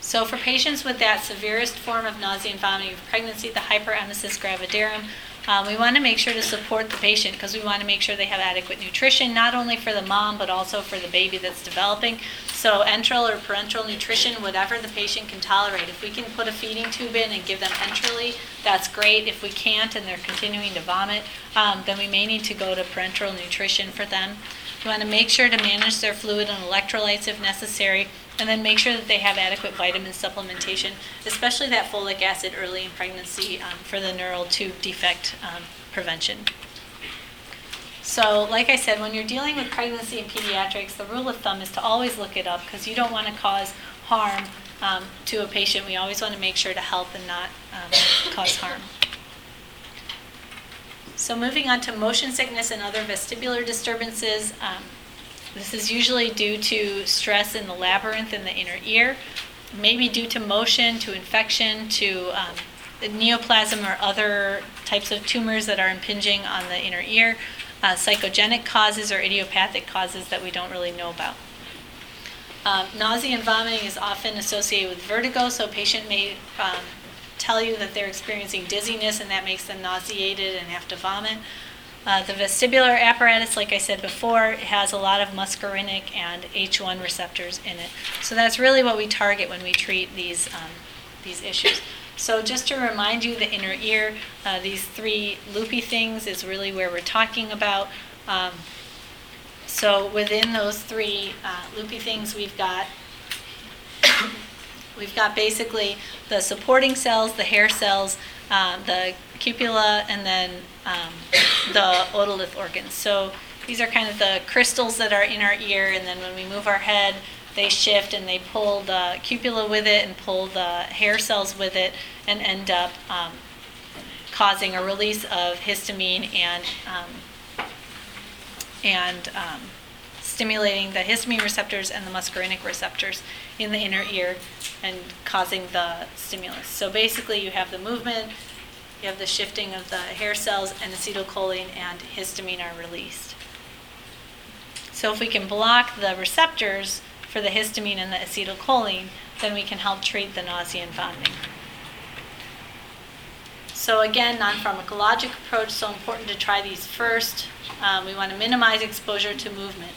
So for patients with that severest form of nausea and vomiting of pregnancy, the hyperemesis gravidarum, um, we want to make sure to support the patient because we want to make sure they have adequate nutrition, not only for the mom, but also for the baby that's developing. So enteral or parenteral nutrition, whatever the patient can tolerate. If we can put a feeding tube in and give them enterally, that's great. If we can't and they're continuing to vomit, um, then we may need to go to parenteral nutrition for them. We want to make sure to manage their fluid and electrolytes if necessary, and then make sure that they have adequate vitamin supplementation, especially that folic acid early in pregnancy um, for the neural tube defect um, prevention. So, like I said, when you're dealing with pregnancy and pediatrics, the rule of thumb is to always look it up because you don't want to cause harm um, to a patient. We always want to make sure to help and not um, cause harm. So moving on to motion sickness and other vestibular disturbances. This is usually due to stress in the labyrinth in the inner ear, maybe due to motion, to infection, to um, neoplasm or other types of tumors that are impinging on the inner ear, uh, psychogenic causes or idiopathic causes that we don't really know about. Um, nausea and vomiting is often associated with vertigo, so a patient may um, tell you that they're experiencing dizziness and that makes them nauseated and have to vomit. Uh, the vestibular apparatus, like I said before, has a lot of muscarinic and H1 receptors in it. So that's really what we target when we treat these, um, these issues. So just to remind you, the inner ear, uh, these three loopy things is really where we're talking about. Um, so within those three uh, loopy things, we've got we've got basically the supporting cells, the hair cells, um, the cupula, and then um, the otolith organs. So these are kind of the crystals that are in our ear, and then when we move our head, they shift and they pull the cupula with it and pull the hair cells with it and end up um, causing a release of histamine and um, and um, stimulating the histamine receptors and the muscarinic receptors in the inner ear and causing the stimulus. So basically, you have the movement, you have the shifting of the hair cells, and acetylcholine and histamine are released. So if we can block the receptors for the histamine and the acetylcholine, then we can help treat the nausea and vomiting. So again, non-pharmacologic approach, so important to try these first. Um, we want to minimize exposure to movement.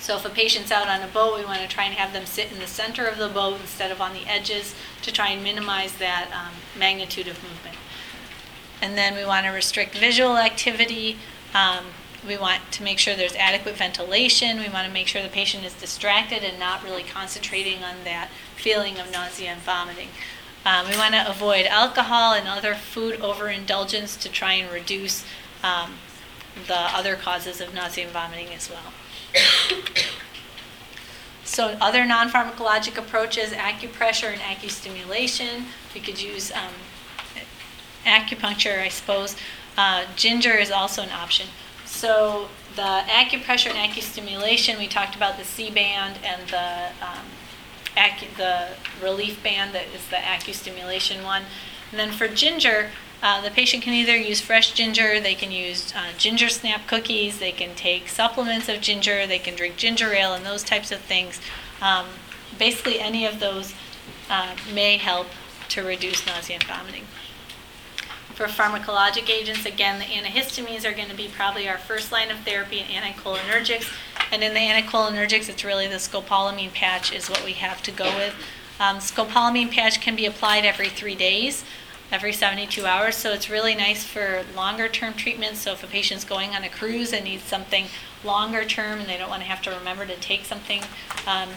So if a patient's out on a boat, we want to try and have them sit in the center of the boat instead of on the edges to try and minimize that um, magnitude of movement. And then we want to restrict visual activity. Um, we want to make sure there's adequate ventilation. We want to make sure the patient is distracted and not really concentrating on that feeling of nausea and vomiting. Um, we want to avoid alcohol and other food overindulgence to try and reduce um, the other causes of nausea and vomiting as well. So other non-pharmacologic approaches, acupressure and acustimulation. We could use um, acupuncture, I suppose. Uh, ginger is also an option. So the acupressure and acustimulation, we talked about the Sea-Band and the um, acu- the relief band that is the acustimulation one. And then for ginger, uh, the patient can either use fresh ginger, they can use uh, ginger snap cookies, they can take supplements of ginger, they can drink ginger ale, and those types of things. Um, basically, any of those uh, may help to reduce nausea and vomiting. For pharmacologic agents, again, the antihistamines are going to be probably our first line of therapy and anticholinergics. And in the anticholinergics, it's really the scopolamine patch is what we have to go with. Um, scopolamine patch can be applied every three days, every 72 hours. So it's really nice for longer term treatments. So if a patient's going on a cruise and needs something longer term and they don't want to have to remember to take something um,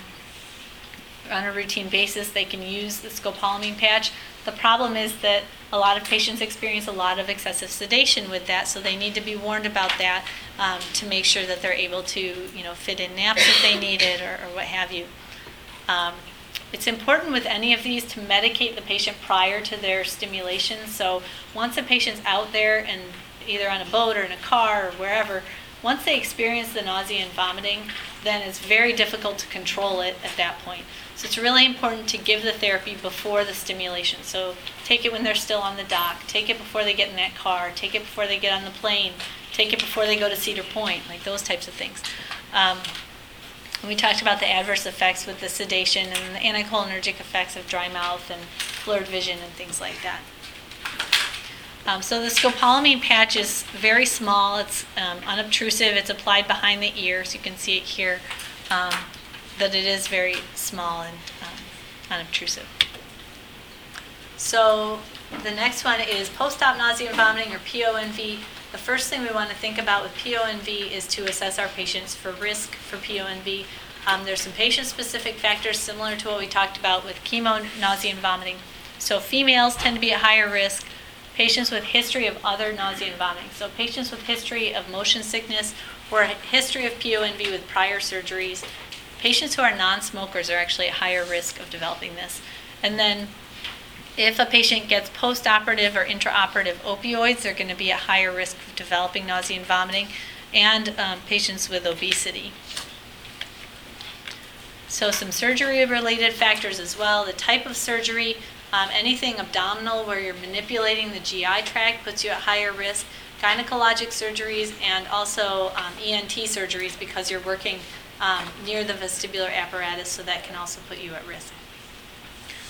on a routine basis, they can use the scopolamine patch. The problem is that a lot of patients experience a lot of excessive sedation with that, so they need to be warned about that um, to make sure that they're able to, you know, fit in naps if they need it or, or what have you. Um, it's important with any of these to medicate the patient prior to their stimulation. So once a patient's out there and either on a boat or in a car or wherever, once they experience the nausea and vomiting, then it's very difficult to control it at that point. So it's really important to give the therapy before the stimulation. So take it when they're still on the dock, take it before they get in that car, take it before they get on the plane, take it before they go to Cedar Point, like those types of things. Um, we talked about the adverse effects with the sedation and the anticholinergic effects of dry mouth and blurred vision and things like that. Um, so the scopolamine patch is very small. It's um, unobtrusive. It's applied behind the ear, so you can see it here. Um, that it is very small and um, unobtrusive. So the next one is post-op nausea and vomiting or PONV. The first thing we want to think about with PONV is to assess our patients for risk for PONV. Um, there's some patient-specific factors similar to what we talked about with chemo, nausea, and vomiting. So females tend to be at higher risk. Patients with history of other nausea and vomiting. So patients with history of motion sickness or history of PONV with prior surgeries. Patients who are non-smokers are actually at higher risk of developing this. And then if a patient gets post-operative or intraoperative opioids, they're going to be at higher risk of developing nausea and vomiting, and um, patients with obesity. So some surgery-related factors as well. The type of surgery, um, anything abdominal where you're manipulating the GI tract puts you at higher risk. Gynecologic surgeries and also um, ENT surgeries because you're working um, near the vestibular apparatus, so that can also put you at risk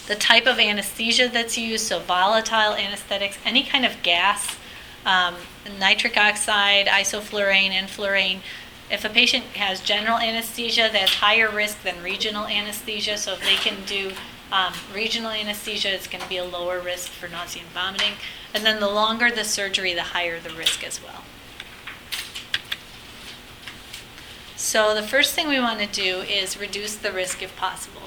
the type of anesthesia that's used, so volatile anesthetics, any kind of gas, um, nitric oxide, isoflurane, enflurane. If a patient has general anesthesia, that's higher risk than regional anesthesia. So if they can do um, regional anesthesia, it's going to be a lower risk for nausea and vomiting. And then the longer the surgery, the higher the risk as well. So the first thing we want to do is reduce the risk if possible.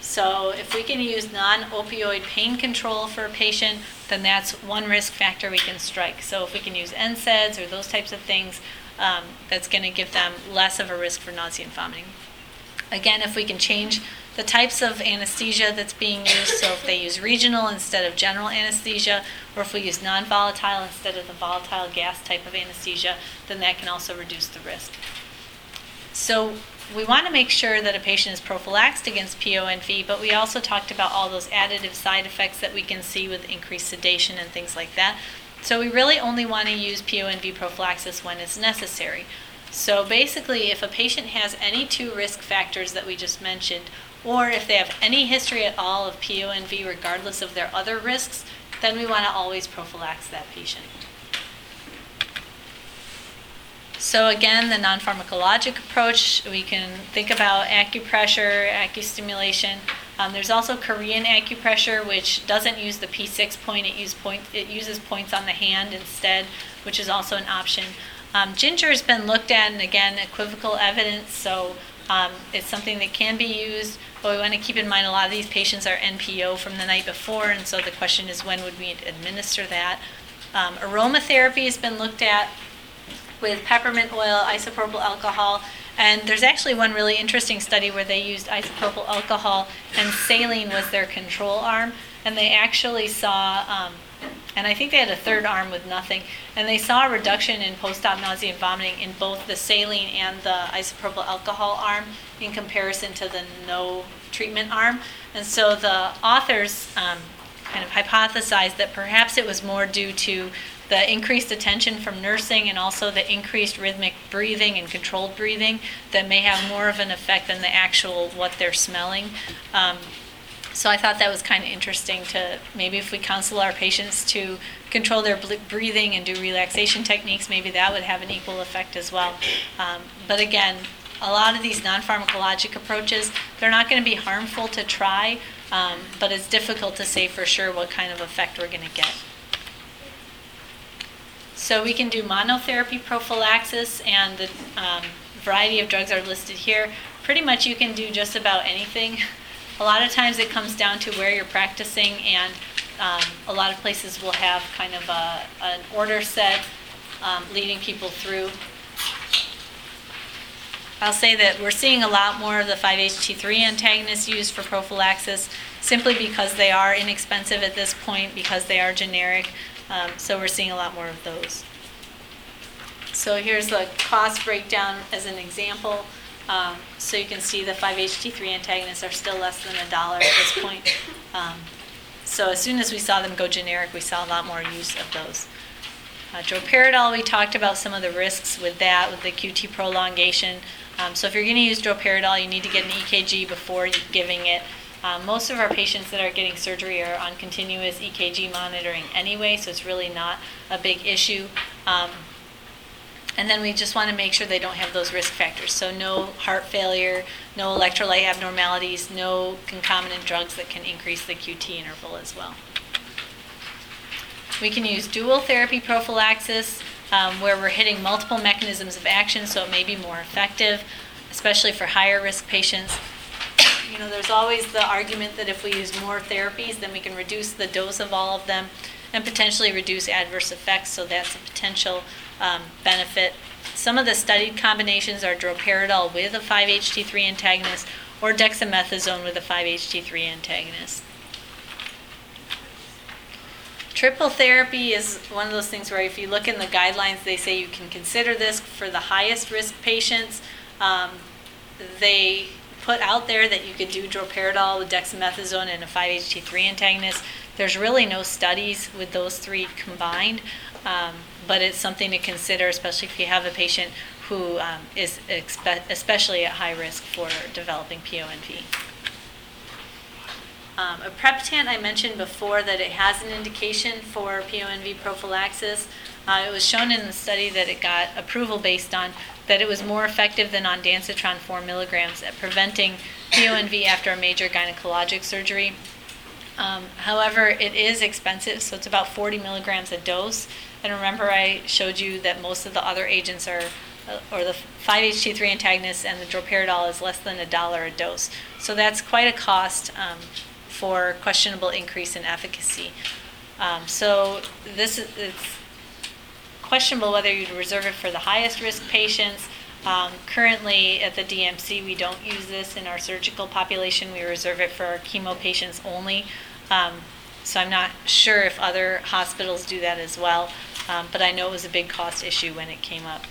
So if we can use non-opioid pain control for a patient, then that's one risk factor we can strike. So if we can use NSAIDs or those types of things, um, that's going to give them less of a risk for nausea and vomiting. Again, if we can change the types of anesthesia that's being used, so if they use regional instead of general anesthesia, or if we use non-volatile instead of the volatile gas type of anesthesia, then that can also reduce the risk. So we want to make sure that a patient is prophylaxed against PONV, but we also talked about all those additive side effects that we can see with increased sedation and things like that. So we really only want to use PONV prophylaxis when it's necessary. So basically, if a patient has any two risk factors that we just mentioned, or if they have any history at all of PONV regardless of their other risks, then we want to always prophylax that patient. So again, the non-pharmacologic approach, we can think about acupressure, acustimulation. Um, there's also Korean acupressure, which doesn't use the P6 point. It, use point. it uses points on the hand instead, which is also an option. Um, ginger has been looked at, and again, equivocal evidence, so um, it's something that can be used. But we want to keep in mind a lot of these patients are NPO from the night before, and so the question is when would we administer that? Um, aromatherapy has been looked at with peppermint oil, isopropyl alcohol, and there's actually one really interesting study where they used isopropyl alcohol and saline was their control arm, and they actually saw, um, and I think they had a third arm with nothing, and they saw a reduction in post-op nausea and vomiting in both the saline and the isopropyl alcohol arm in comparison to the no treatment arm. And so the authors um, kind of hypothesized that perhaps it was more due to the increased attention from nursing and also the increased rhythmic breathing and controlled breathing that may have more of an effect than the actual what they're smelling. Um, so I thought that was kind of interesting to maybe if we counsel our patients to control their breathing and do relaxation techniques, maybe that would have an equal effect as well. Um, but again, a lot of these non-pharmacologic approaches, they're not going to be harmful to try, um, but it's difficult to say for sure what kind of effect we're going to get. So we can do monotherapy prophylaxis, and the um, variety of drugs are listed here. Pretty much you can do just about anything. A lot of times it comes down to where you're practicing, and um, a lot of places will have kind of a, an order set um, leading people through. I'll say that we're seeing a lot more of the 5-HT3 antagonists used for prophylaxis simply because they are inexpensive at this point, because they are generic. Um, so we're seeing a lot more of those. So here's the cost breakdown as an example. Um, so you can see the 5-HT3 antagonists are still less than a dollar at this point. Um, so as soon as we saw them go generic, we saw a lot more use of those. Uh, droperidol, we talked about some of the risks with that, with the QT prolongation. Um, so if you're going to use droperidol, you need to get an EKG before giving it. Um, most of our patients that are getting surgery are on continuous EKG monitoring anyway, so it's really not a big issue. Um, and then we just want to make sure they don't have those risk factors. So no heart failure, no electrolyte abnormalities, no concomitant drugs that can increase the QT interval as well. We can use dual therapy prophylaxis um, where we're hitting multiple mechanisms of action, so it may be more effective, especially for higher risk patients. You know, there's always the argument that if we use more therapies, then we can reduce the dose of all of them and potentially reduce adverse effects, so that's a potential um, benefit. Some of the studied combinations are droperidol with a 5-HT3 antagonist or dexamethasone with a 5-HT3 antagonist. Triple therapy is one of those things where if you look in the guidelines, they say you can consider this for the highest risk patients. Um, they put out there that you could do droperidol with dexamethasone and a 5-HT3 antagonist. There's really no studies with those three combined, um, but it's something to consider, especially if you have a patient who um, is expe- especially at high risk for developing PONV. Um, Aprepitant, I mentioned before that it has an indication for PONV prophylaxis. Uh, it was shown in the study that it got approval based on that it was more effective than ondansetron 4 milligrams at preventing PONV after a major gynecologic surgery. Um, however, it is expensive, so it's about 40 milligrams a dose. And remember, I showed you that most of the other agents are uh, or the 5-HT3 antagonist and the droperidol is less than a dollar a dose. So that's quite a cost um, for questionable increase in efficacy. Um, So this is, questionable whether you'd reserve it for the highest risk patients. Um, Currently, at the DMC, we don't use this in our surgical population. We reserve it for our chemo patients only. Um, So I'm not sure if other hospitals do that as well, um, but I know it was a big cost issue when it came up.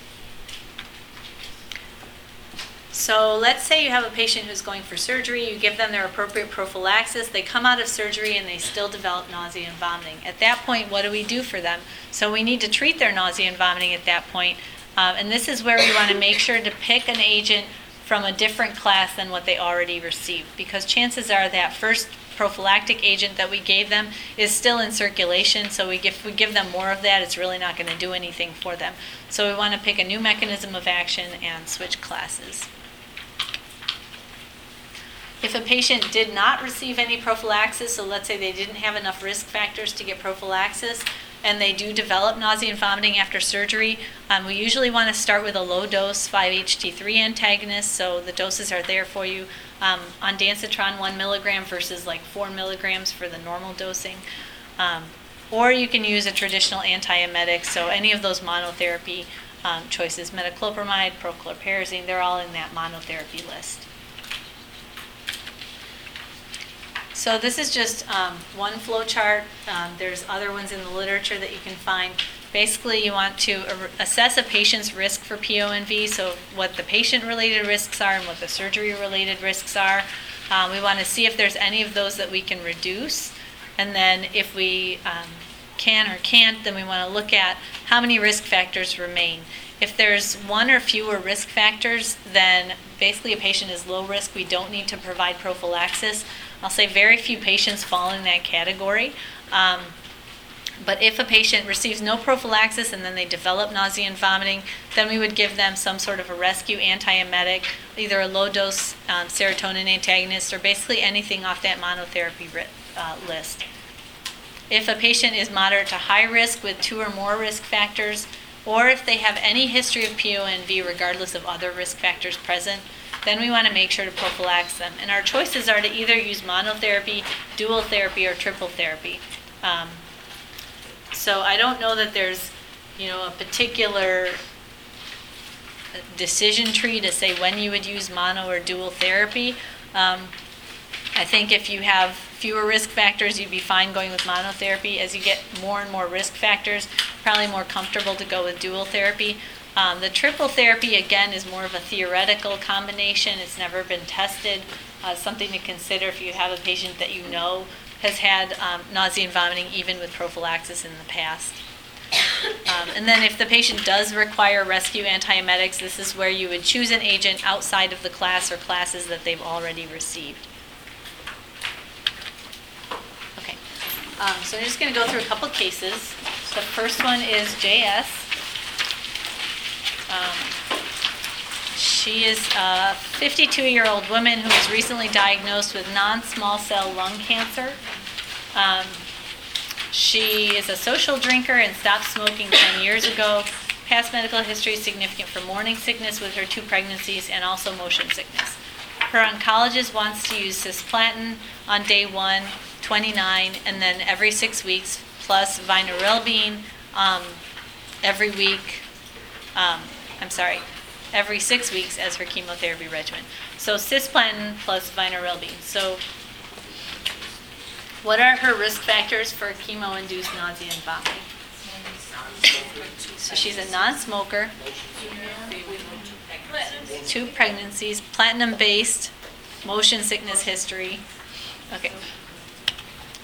So let's say you have a patient who's going for surgery, you give them their appropriate prophylaxis, they come out of surgery and they still develop nausea and vomiting. At that point, what do we do for them? So we need to treat their nausea and vomiting at that point. Um, and this is where we want to make sure to pick an agent from a different class than what they already received. Because chances are that first prophylactic agent that we gave them is still in circulation, so we if we give them more of that, it's really not going to do anything for them. So we want to pick a new mechanism of action and switch classes. If a patient did not receive any prophylaxis, so let's say they didn't have enough risk factors to get prophylaxis, and they do develop nausea and vomiting after surgery, um, we usually want to start with a low dose 5-HT3 antagonist, so the doses are there for you. Um, ondansetron, 1 milligram versus like 4 milligrams for the normal dosing. Um, or you can use a traditional antiemetic, so any of those monotherapy um, choices, metoclopramide, prochlorperazine, they're all in that monotherapy list. So this is just um, one flow chart. Um, There's other ones in the literature that you can find. Basically, you want to ar- assess a patient's risk for PONV, so what the patient-related risks are and what the surgery-related risks are. Uh, We want to see if there's any of those that we can reduce. And then if we um, can or can't, then we want to look at how many risk factors remain. If there's one or fewer risk factors, then basically a patient is low risk, we don't need to provide prophylaxis. I'll say very few patients fall in that category. Um, But if a patient receives no prophylaxis and then they develop nausea and vomiting, then we would give them some sort of a rescue antiemetic, either a low-dose um, serotonin antagonist or basically anything off that monotherapy ri- uh, list. If a patient is moderate to high risk with two or more risk factors, or if they have any history of PONV regardless of other risk factors present, then we want to make sure to prophylax them. And our choices are to either use monotherapy, dual therapy, or triple therapy. Um, so I don't know that there's, you know, a particular decision tree to say when you would use mono or dual therapy. Um, I think if you have fewer risk factors, you'd be fine going with monotherapy. As you get more and more risk factors, probably more comfortable to go with dual therapy. Um, the triple therapy, again, is more of a theoretical combination. It's never been tested. Uh, something to consider if you have a patient that you know has had um, nausea and vomiting even with prophylaxis in the past. Um, and then if the patient does require rescue antiemetics, this is where you would choose an agent outside of the class or classes that they've already received. Okay, um, so I'm just going to go through a couple cases. The first one is JS. Um, she is a 52-year-old woman who was recently diagnosed with non-small cell lung cancer. Um, she is a social drinker and stopped smoking 10 years ago. Past medical history is significant for morning sickness with her two pregnancies and also motion sickness. Her oncologist wants to use cisplatin on day one, 29, and then every six weeks, plus vinorelbine um, every week. Um, I'm sorry, every six weeks as her chemotherapy regimen. So cisplatin plus vinorelbine. So what are her risk factors for chemo-induced nausea and vomiting? So she's a non-smoker, two pregnancies, platinum-based, motion sickness history. Okay.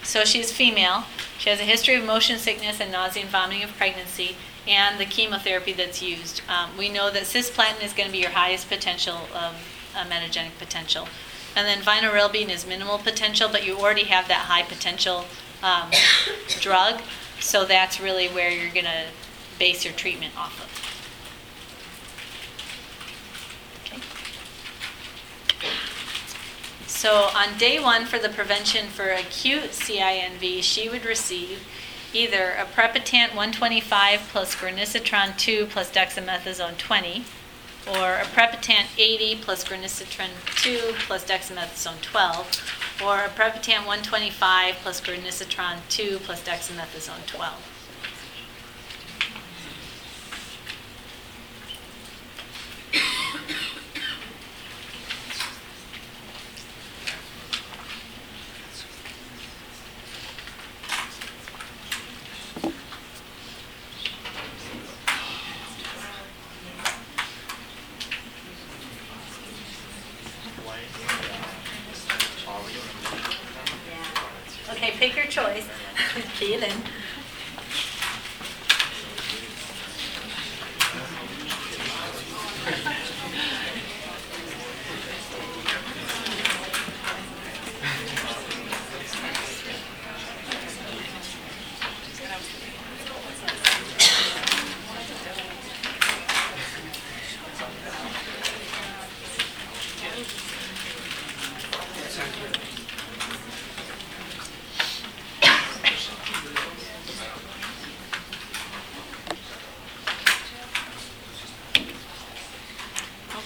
So she's female. She has a history of motion sickness and nausea and vomiting of pregnancy and the chemotherapy that's used. Um, we know that cisplatin is going to be your highest potential um, uh, emetogenic potential. And then vinorelbine is minimal potential, but you already have that high potential um, drug. So that's really where you're going to base your treatment off of. So on day one for the prevention for acute CINV, she would receive either aprepitant 125 plus Granisetron 2 plus dexamethasone 20, or a aprepitant 80 plus granisetron 2 plus dexamethasone 12, or a aprepitant 125 plus granisetron 2 plus dexamethasone 12. Okay, pick your choice. Key it in.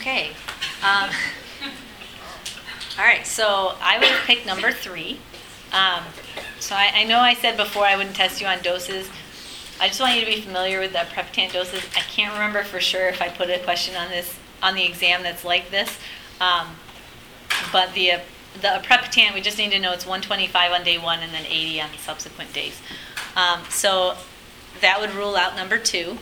Okay. um, All right, so I would pick number three. Um, So I, I know I said before I wouldn't test you on doses. I just want you to be familiar with the aprepitant doses. I can't remember for sure if I put a question on this, on the exam that's like this. Um, But the, uh, the aprepitant, we just need to know it's 125 on day one and then 80 on subsequent days. Um, So that would rule out number two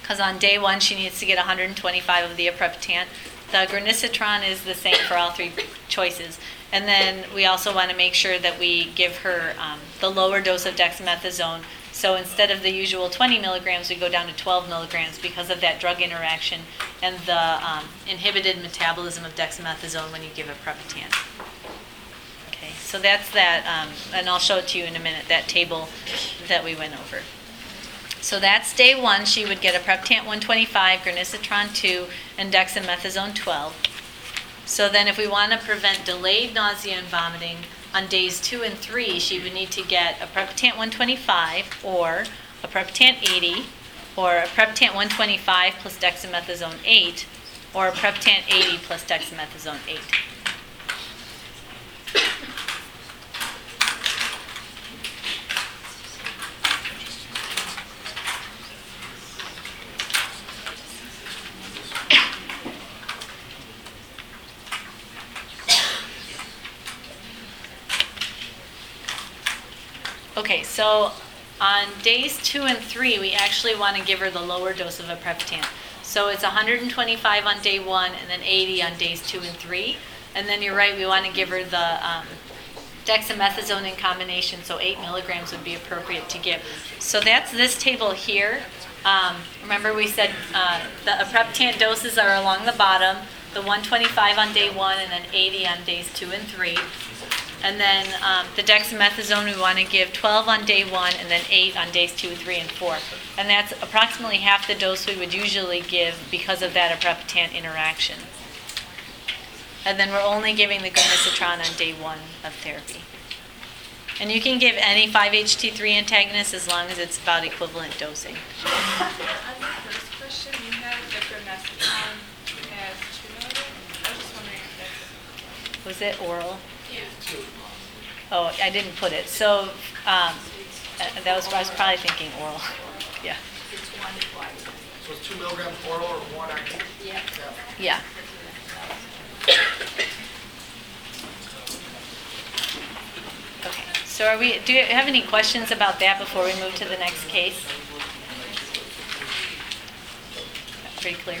because on day one, she needs to get 125 of the aprepitant. The granisetron is the same for all three choices. And then we also want to make sure that we give her um, the lower dose of dexamethasone. So instead of the usual 20 milligrams, we go down to 12 milligrams because of that drug interaction and the um, inhibited metabolism of dexamethasone when you give a aprepitant. Okay, so that's that, um, and I'll show it to you in a minute, that table that we went over. So that's day one, she would get aprepitant 125, granisetron 2, and dexamethasone 12. So then if we want to prevent delayed nausea and vomiting, on days two and three, she would need to get aprepitant 125 or aprepitant 80 or aprepitant 125 plus dexamethasone 8 or aprepitant 80 plus dexamethasone 8. Okay, so on days two and three, we actually want to give her the lower dose of a aprepitant. So it's 125 on day one and then 80 on days two and three. And then you're right, we want to give her the um, dexamethasone in combination, so eight milligrams would be appropriate to give. So that's this table here. Um, Remember, we said uh, the aprepitant doses are along the bottom, the 125 on day one and then 80 on days two and three. And then um, the dexamethasone, we want to give 12 on day one and then eight on days two, three, and four. And that's approximately half the dose we would usually give because of that aprepitant interaction. And then we're only giving the granisetron on day one of therapy. And you can give any 5-HT3 antagonist as long as it's about equivalent dosing. On the first question, you had the as two milligrams. I was just wondering if that's. Was it oral? Oh, I didn't put it. So um, uh, that was, I was probably thinking oral. Yeah, So it's two milligrams oral or one active? Yeah. yeah. Okay, so are we, do you have any questions about that before we move to the next case? Pretty clear.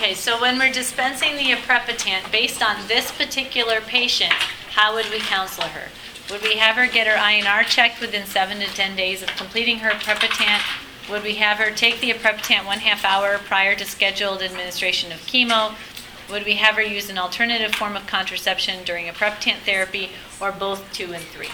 Okay, so when we're dispensing the aprepitant, based on this particular patient, how would we counsel her? Would we have her get her INR checked within seven to 10 days of completing her aprepitant? Would we have her take the aprepitant one half hour prior to scheduled administration of chemo? Would we have her use an alternative form of contraception during aprepitant therapy, or both two and three?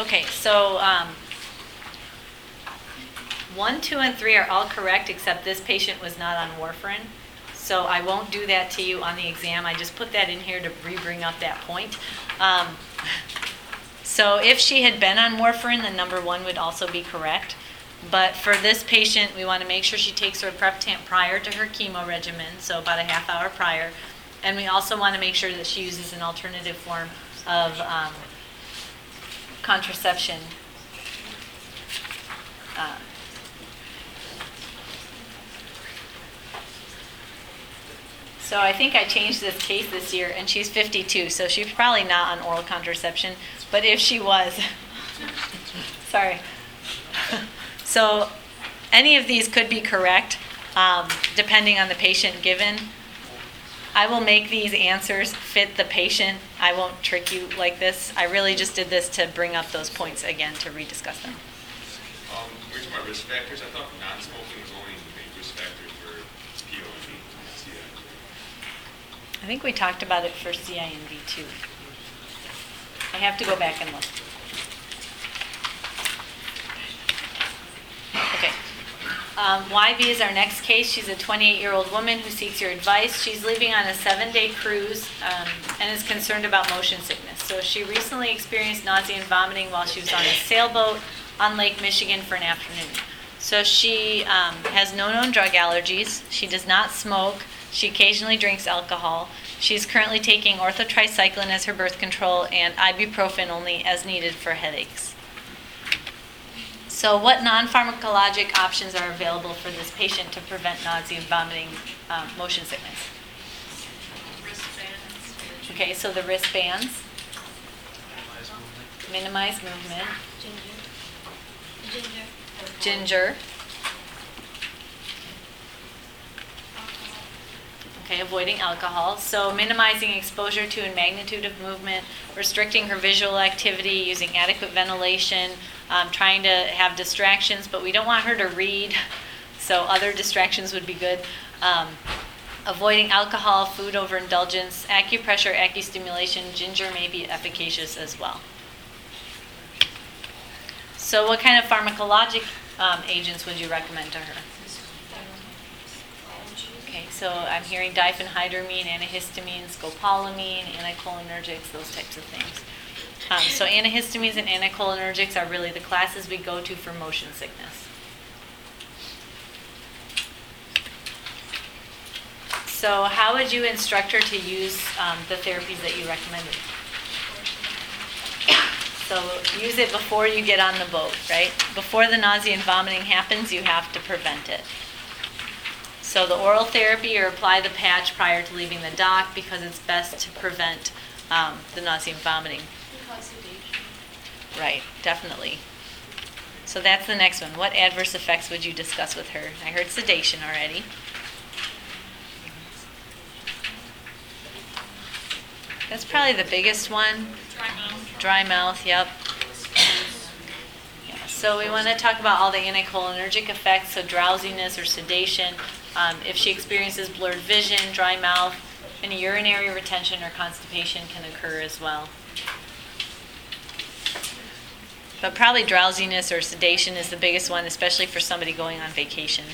Okay, so, um, one, two, and three are all correct, except this patient was not on warfarin. So I won't do that to you on the exam. I just put that in here to re-bring up that point. Um, so if she had been on warfarin, then number one would also be correct. But for this patient, we want to make sure she takes her aprepitant prior to her chemo regimen, so about a half hour prior. And we also want to make sure that she uses an alternative form of um, contraception. Uh, So I think I changed this case this year, and she's 52, so she's probably not on oral contraception. But if she was, sorry. So any of these could be correct, um, depending on the patient given. I will make these answers fit the patient. I won't trick you like this. I really just did this to bring up those points again to rediscuss them. Um, we're talking about risk factors. I thought non-smoking was only the big risk factor for PONV. I think we talked about it for CINV too. I have to go back and look. Okay. Um, YV is our next case. She's a 28-year-old woman who seeks your advice. She's leaving on a seven-day cruise um, and is concerned about motion sickness. So she recently experienced nausea and vomiting while she was on a sailboat on Lake Michigan for an afternoon. So she um, has no known drug allergies. She does not smoke. She occasionally drinks alcohol. She's currently taking Ortho Tri-Cyclen as her birth control and ibuprofen only as needed for headaches. So, what non pharmacologic options are available for this patient to prevent nausea and vomiting, um, motion sickness? Wristbands. Okay, so the wristbands minimize movement, Ginger. Ginger. ginger. Okay, avoiding alcohol. So minimizing exposure to and magnitude of movement, restricting her visual activity, using adequate ventilation, um, trying to have distractions, but we don't want her to read, so other distractions would be good. Um, avoiding alcohol, food overindulgence, acupressure, acustimulation, ginger may be efficacious as well. So, what kind of pharmacologic um, agents would you recommend to her? Okay, so I'm hearing diphenhydramine, antihistamine, scopolamine, anticholinergics, those types of things. Um, so antihistamines and anticholinergics are really the classes we go to for motion sickness. So how would you instruct her to use um, the therapies that you recommended? So use it before you get on the boat, right? Before the nausea and vomiting happens, you have to prevent it. So the oral therapy or apply the patch prior to leaving the dock because it's best to prevent um, the nausea and vomiting. Right, definitely. So that's the next one. What adverse effects would you discuss with her? I heard sedation already. That's probably the biggest one. Dry mouth. Dry mouth, yep. Yeah, So we want to talk about all the anticholinergic effects, so drowsiness or sedation. Um, if she experiences blurred vision, dry mouth, any urinary retention or constipation can occur as well. But probably drowsiness or sedation is the biggest one, especially for somebody going on vacation.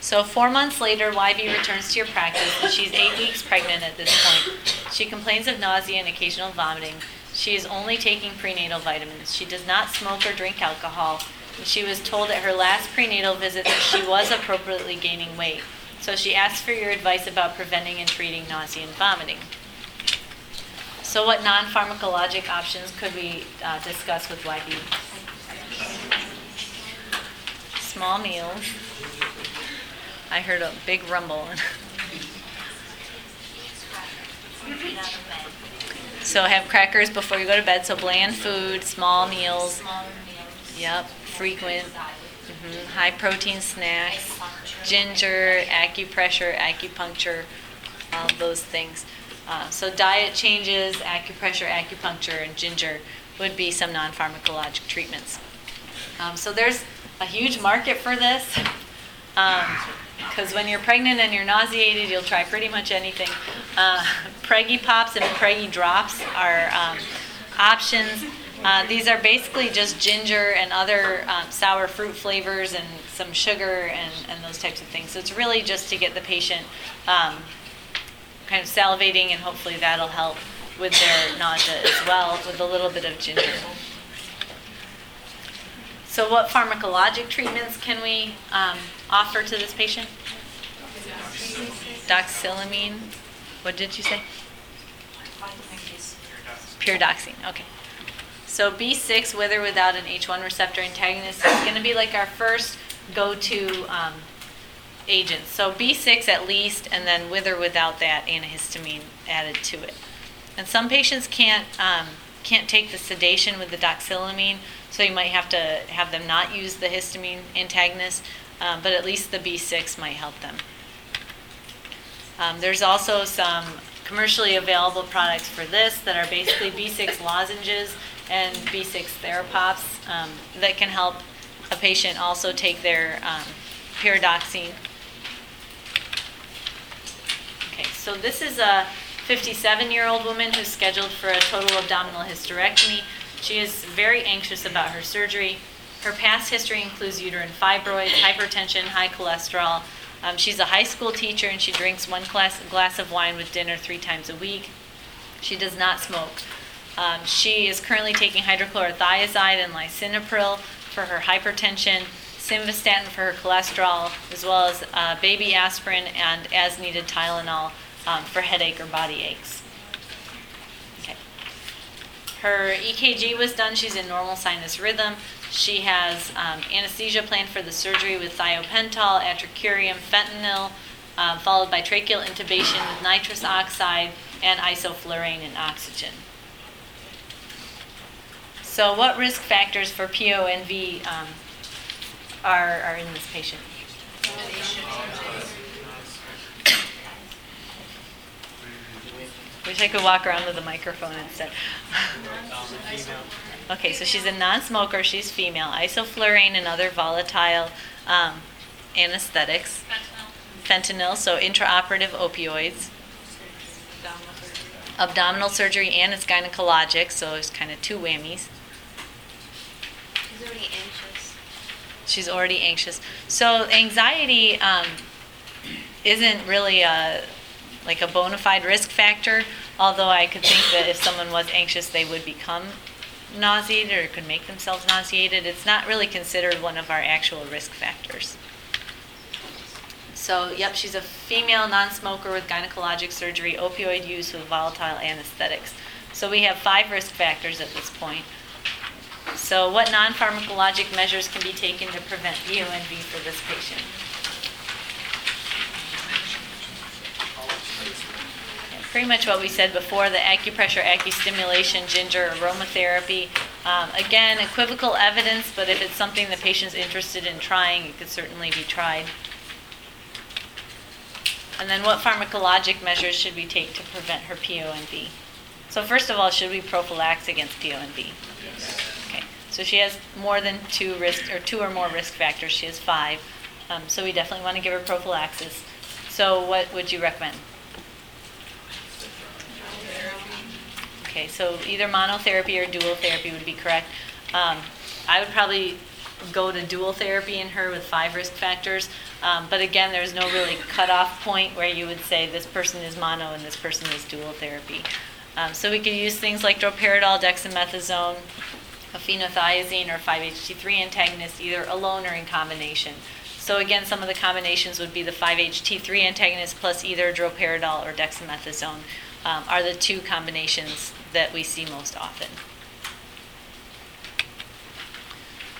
So four months later, YV returns to your practice, and she's eight weeks pregnant at this point. She complains of nausea and occasional vomiting. She is only taking prenatal vitamins. She does not smoke or drink alcohol. She was told at her last prenatal visit that she was appropriately gaining weight. So she asked for your advice about preventing and treating nausea and vomiting. So what non-pharmacologic options could we uh, discuss with YV? Small meals. I heard a big rumble. So have crackers before you go to bed, so bland food, small meals. Yep, frequent, mhm, high protein snacks, ginger, acupressure, acupuncture, all those things. Uh, so diet changes, acupressure, acupuncture, and ginger would be some non-pharmacologic treatments. Um, so there's a huge market for this. Because when you're pregnant and you're nauseated, you'll try pretty much anything. Uh, Preggy Pops and Preggy Drops are um, options. Uh, these are basically just ginger and other um, sour fruit flavors and some sugar and, and those types of things. So it's really just to get the patient um, kind of salivating, and hopefully that'll help with their nausea as well with a little bit of ginger. So, what pharmacologic treatments can we um, offer to this patient? Doxylamine. What did you say? Pyridoxine. Okay. So B6 with or without an H1 receptor antagonist is going to be like our first go-to um, agent. So B6 at least, and then with or without that antihistamine added to it. And some patients can't um, can't take the sedation with the doxylamine, so you might have to have them not use the histamine antagonist, um, but at least the B6 might help them. Um, there's also some commercially available products for this that are basically B6 lozenges and B6 therapops um, that can help a patient also take their um, pyridoxine. Okay, so this is a 57-year-old woman who's scheduled for a total abdominal hysterectomy. She is very anxious about her surgery. Her past history includes uterine fibroids, hypertension, high cholesterol. Um, she's a high school teacher and she drinks one glass, glass of wine with dinner three times a week. She does not smoke. Um, she is currently taking hydrochlorothiazide and lisinopril for her hypertension, simvastatin for her cholesterol, as well as uh, baby aspirin and as needed Tylenol um, for headache or body aches. Okay. Her EKG was done. She's in normal sinus rhythm. She has um, anesthesia planned for the surgery with thiopental, atracurium, fentanyl, um, followed by tracheal intubation with nitrous oxide and isoflurane and oxygen. So, what risk factors for PONV um, are, are in this patient? Wish I could walk around with a microphone instead. okay, so she's a non-smoker. She's female. Isoflurane and other volatile um, anesthetics. Fentanyl, so intraoperative opioids. Abdominal surgery and it's gynecologic, so it's kind of two whammies. She's already anxious. She's already anxious. So anxiety um, isn't really a like a bona fide risk factor. Although I could think that if someone was anxious, they would become nauseated or could make themselves nauseated. It's not really considered one of our actual risk factors. So, yep, she's a female non-smoker with gynecologic surgery, opioid use with volatile anesthetics. So we have five risk factors at this point. So, what non-pharmacologic measures can be taken to prevent PONV for this patient? Yeah, Pretty much what we said before, the acupressure, acustimulation, ginger, aromatherapy. Um, Again, equivocal evidence, but if it's something the patient's interested in trying, it could certainly be tried. And then what pharmacologic measures should we take to prevent her PONV? So first of all, should we prophylax against PONV? Okay, so she has more than two risk, or two or more risk factors, she has five. Um, so we definitely want to give her prophylaxis. So what would you recommend? Okay, so either monotherapy or dual therapy would be correct. Um, I would probably go to dual therapy in her with five risk factors. Um, but again, there's no really cutoff point where you would say this person is mono and this person is dual therapy. Um, so we could use things like droperidol, dexamethasone, phenothiazine, or 5-HT3 antagonists, either alone or in combination. So again, some of the combinations would be the 5-HT3 antagonist plus either droperidol or dexamethasone um, are the two combinations that we see most often.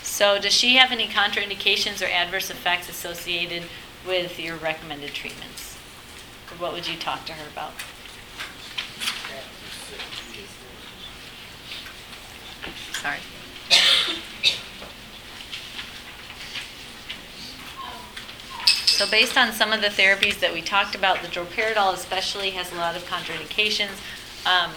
So does she have any contraindications or adverse effects associated with your recommended treatments? Or what would you talk to her about? Sorry. So based on some of the therapies that we talked about, the droperidol especially has a lot of contraindications. Um,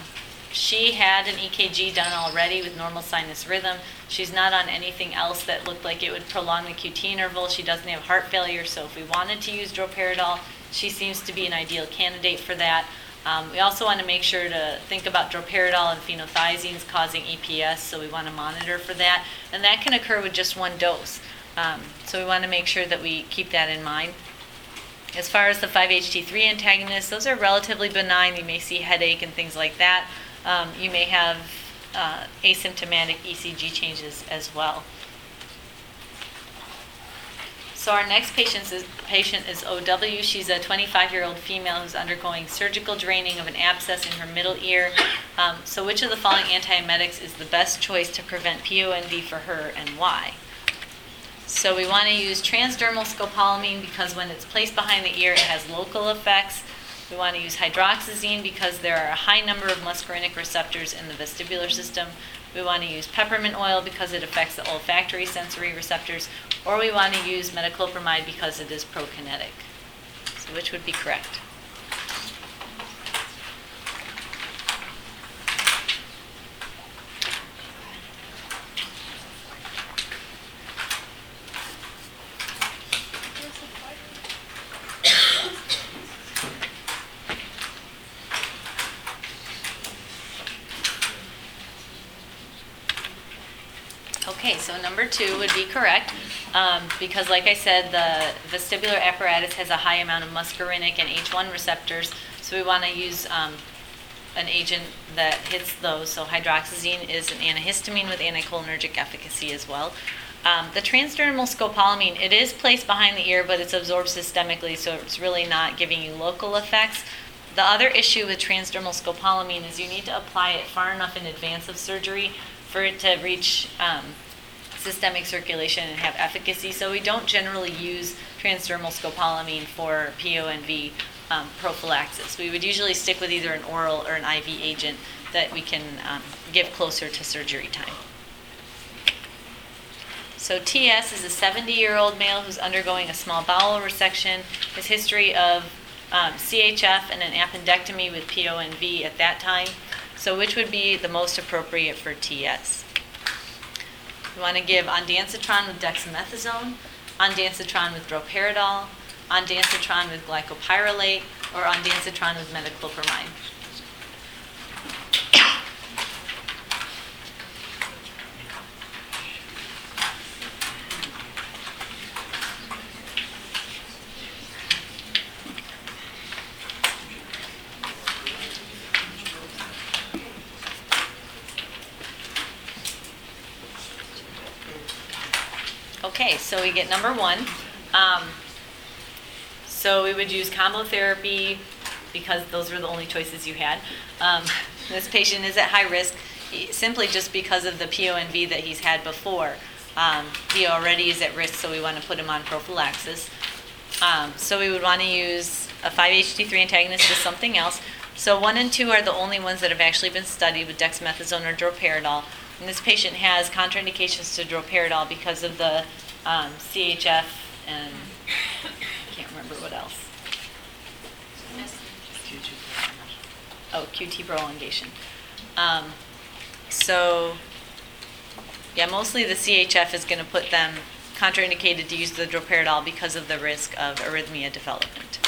she had an EKG done already with normal sinus rhythm. She's not on anything else that looked like it would prolong the QT interval. She doesn't have heart failure, so if we wanted to use droperidol, she seems to be an ideal candidate for that. Um, We also want to make sure to think about droperidol and phenothiazines causing EPS, so we want to monitor for that. And that can occur with just one dose. Um, So we want to make sure that we keep that in mind. As far as the 5-HT3 antagonists, those are relatively benign. You may see headache and things like that. Um, You may have uh, asymptomatic ECG changes as well. So our next patient is, patient is OW. She's a 25-year-old female who's undergoing surgical draining of an abscess in her middle ear. Um, so which of the following antiemetics is the best choice to prevent PONV for her and why? So we want to use transdermal scopolamine because when it's placed behind the ear, it has local effects. We want to use hydroxyzine because there are a high number of muscarinic receptors in the vestibular system. We want to use peppermint oil because it affects the olfactory sensory receptors. Or we want to use metoclopramide because it is prokinetic. So which would be correct? Okay, so number two would be correct, um, because like I said, the vestibular apparatus has a high amount of muscarinic and H1 receptors, so we want to use um, an agent that hits those. So hydroxyzine is an antihistamine with anticholinergic efficacy as well. Um, the transdermal scopolamine, it is placed behind the ear, but it's absorbed systemically, so it's really not giving you local effects. The other issue with transdermal scopolamine is you need to apply it far enough in advance of surgery for it to reach um, systemic circulation and have efficacy. So we don't generally use transdermal scopolamine for PONV um, prophylaxis. We would usually stick with either an oral or an IV agent that we can um, give closer to surgery time. So TS is a 70-year-old male who's undergoing a small bowel resection. His history of um, CHF and an appendectomy with PONV at that time. So which would be the most appropriate for TS? We want to give ondansetron with dexamethasone, ondansetron with droperidol, ondansetron with glycopyrrolate, or ondansetron with metoclopramide. Okay, so we get number one. Um, so we would use combo therapy because those were the only choices you had. Um, this patient is at high risk simply just because of the PONV that he's had before. Um, he already is at risk, so we want to put him on prophylaxis. Um, so we would want to use a 5-HT3 antagonist with something else. So one and two are the only ones that have actually been studied with dexamethasone or droperidol. And this patient has contraindications to droperidol because of the um, CHF and I can't remember what else. Oh, QT prolongation. Um, so, yeah, mostly the CHF is going to put them contraindicated to use the droperidol because of the risk of arrhythmia development.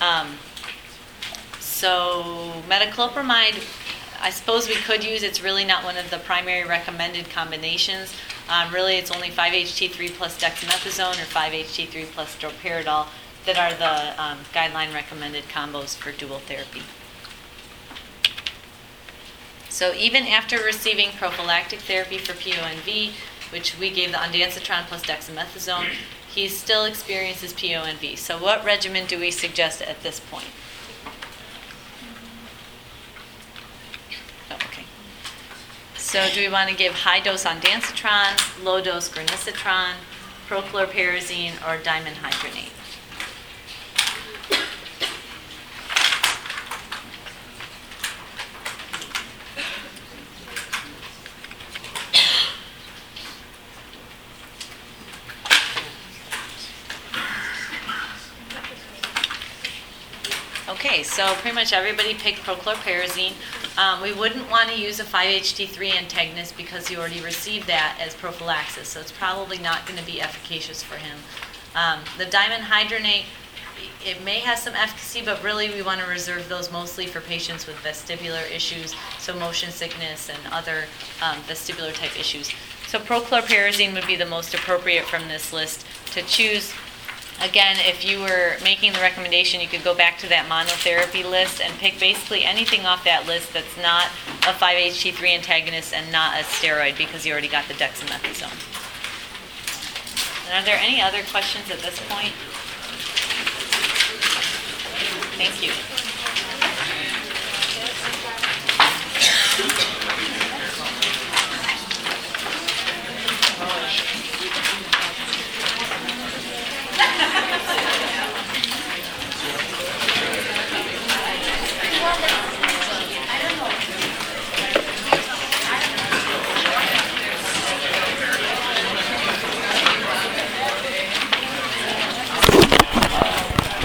Um, so metoclopramide, I suppose we could use, it's really not one of the primary recommended combinations. Um, really, it's only 5-HT3 plus dexamethasone or 5-HT3 plus droperidol that are the um, guideline recommended combos for dual therapy. So even after receiving prophylactic therapy for PONV, which we gave the ondansetron plus dexamethasone, he still experiences PONV. So what regimen do we suggest at this point? Oh, okay. So do we want to give high-dose ondansetron, low-dose granisetron, prochlorperazine, or dimenhydrinate? Okay, so pretty much everybody picked prochlorperazine. Um, we wouldn't want to use a 5-HT3 antagonist because he already received that as prophylaxis, so it's probably not going to be efficacious for him. Um, the dimenhydrinate, it may have some efficacy, but really we want to reserve those mostly for patients with vestibular issues, so motion sickness and other um, vestibular type issues. So prochlorperazine would be the most appropriate from this list to choose. Again, if you were making the recommendation, you could go back to that monotherapy list and pick basically anything off that list that's not a 5-HT3 antagonist and not a steroid because you already got the dexamethasone. And are there any other questions at this point? Thank you.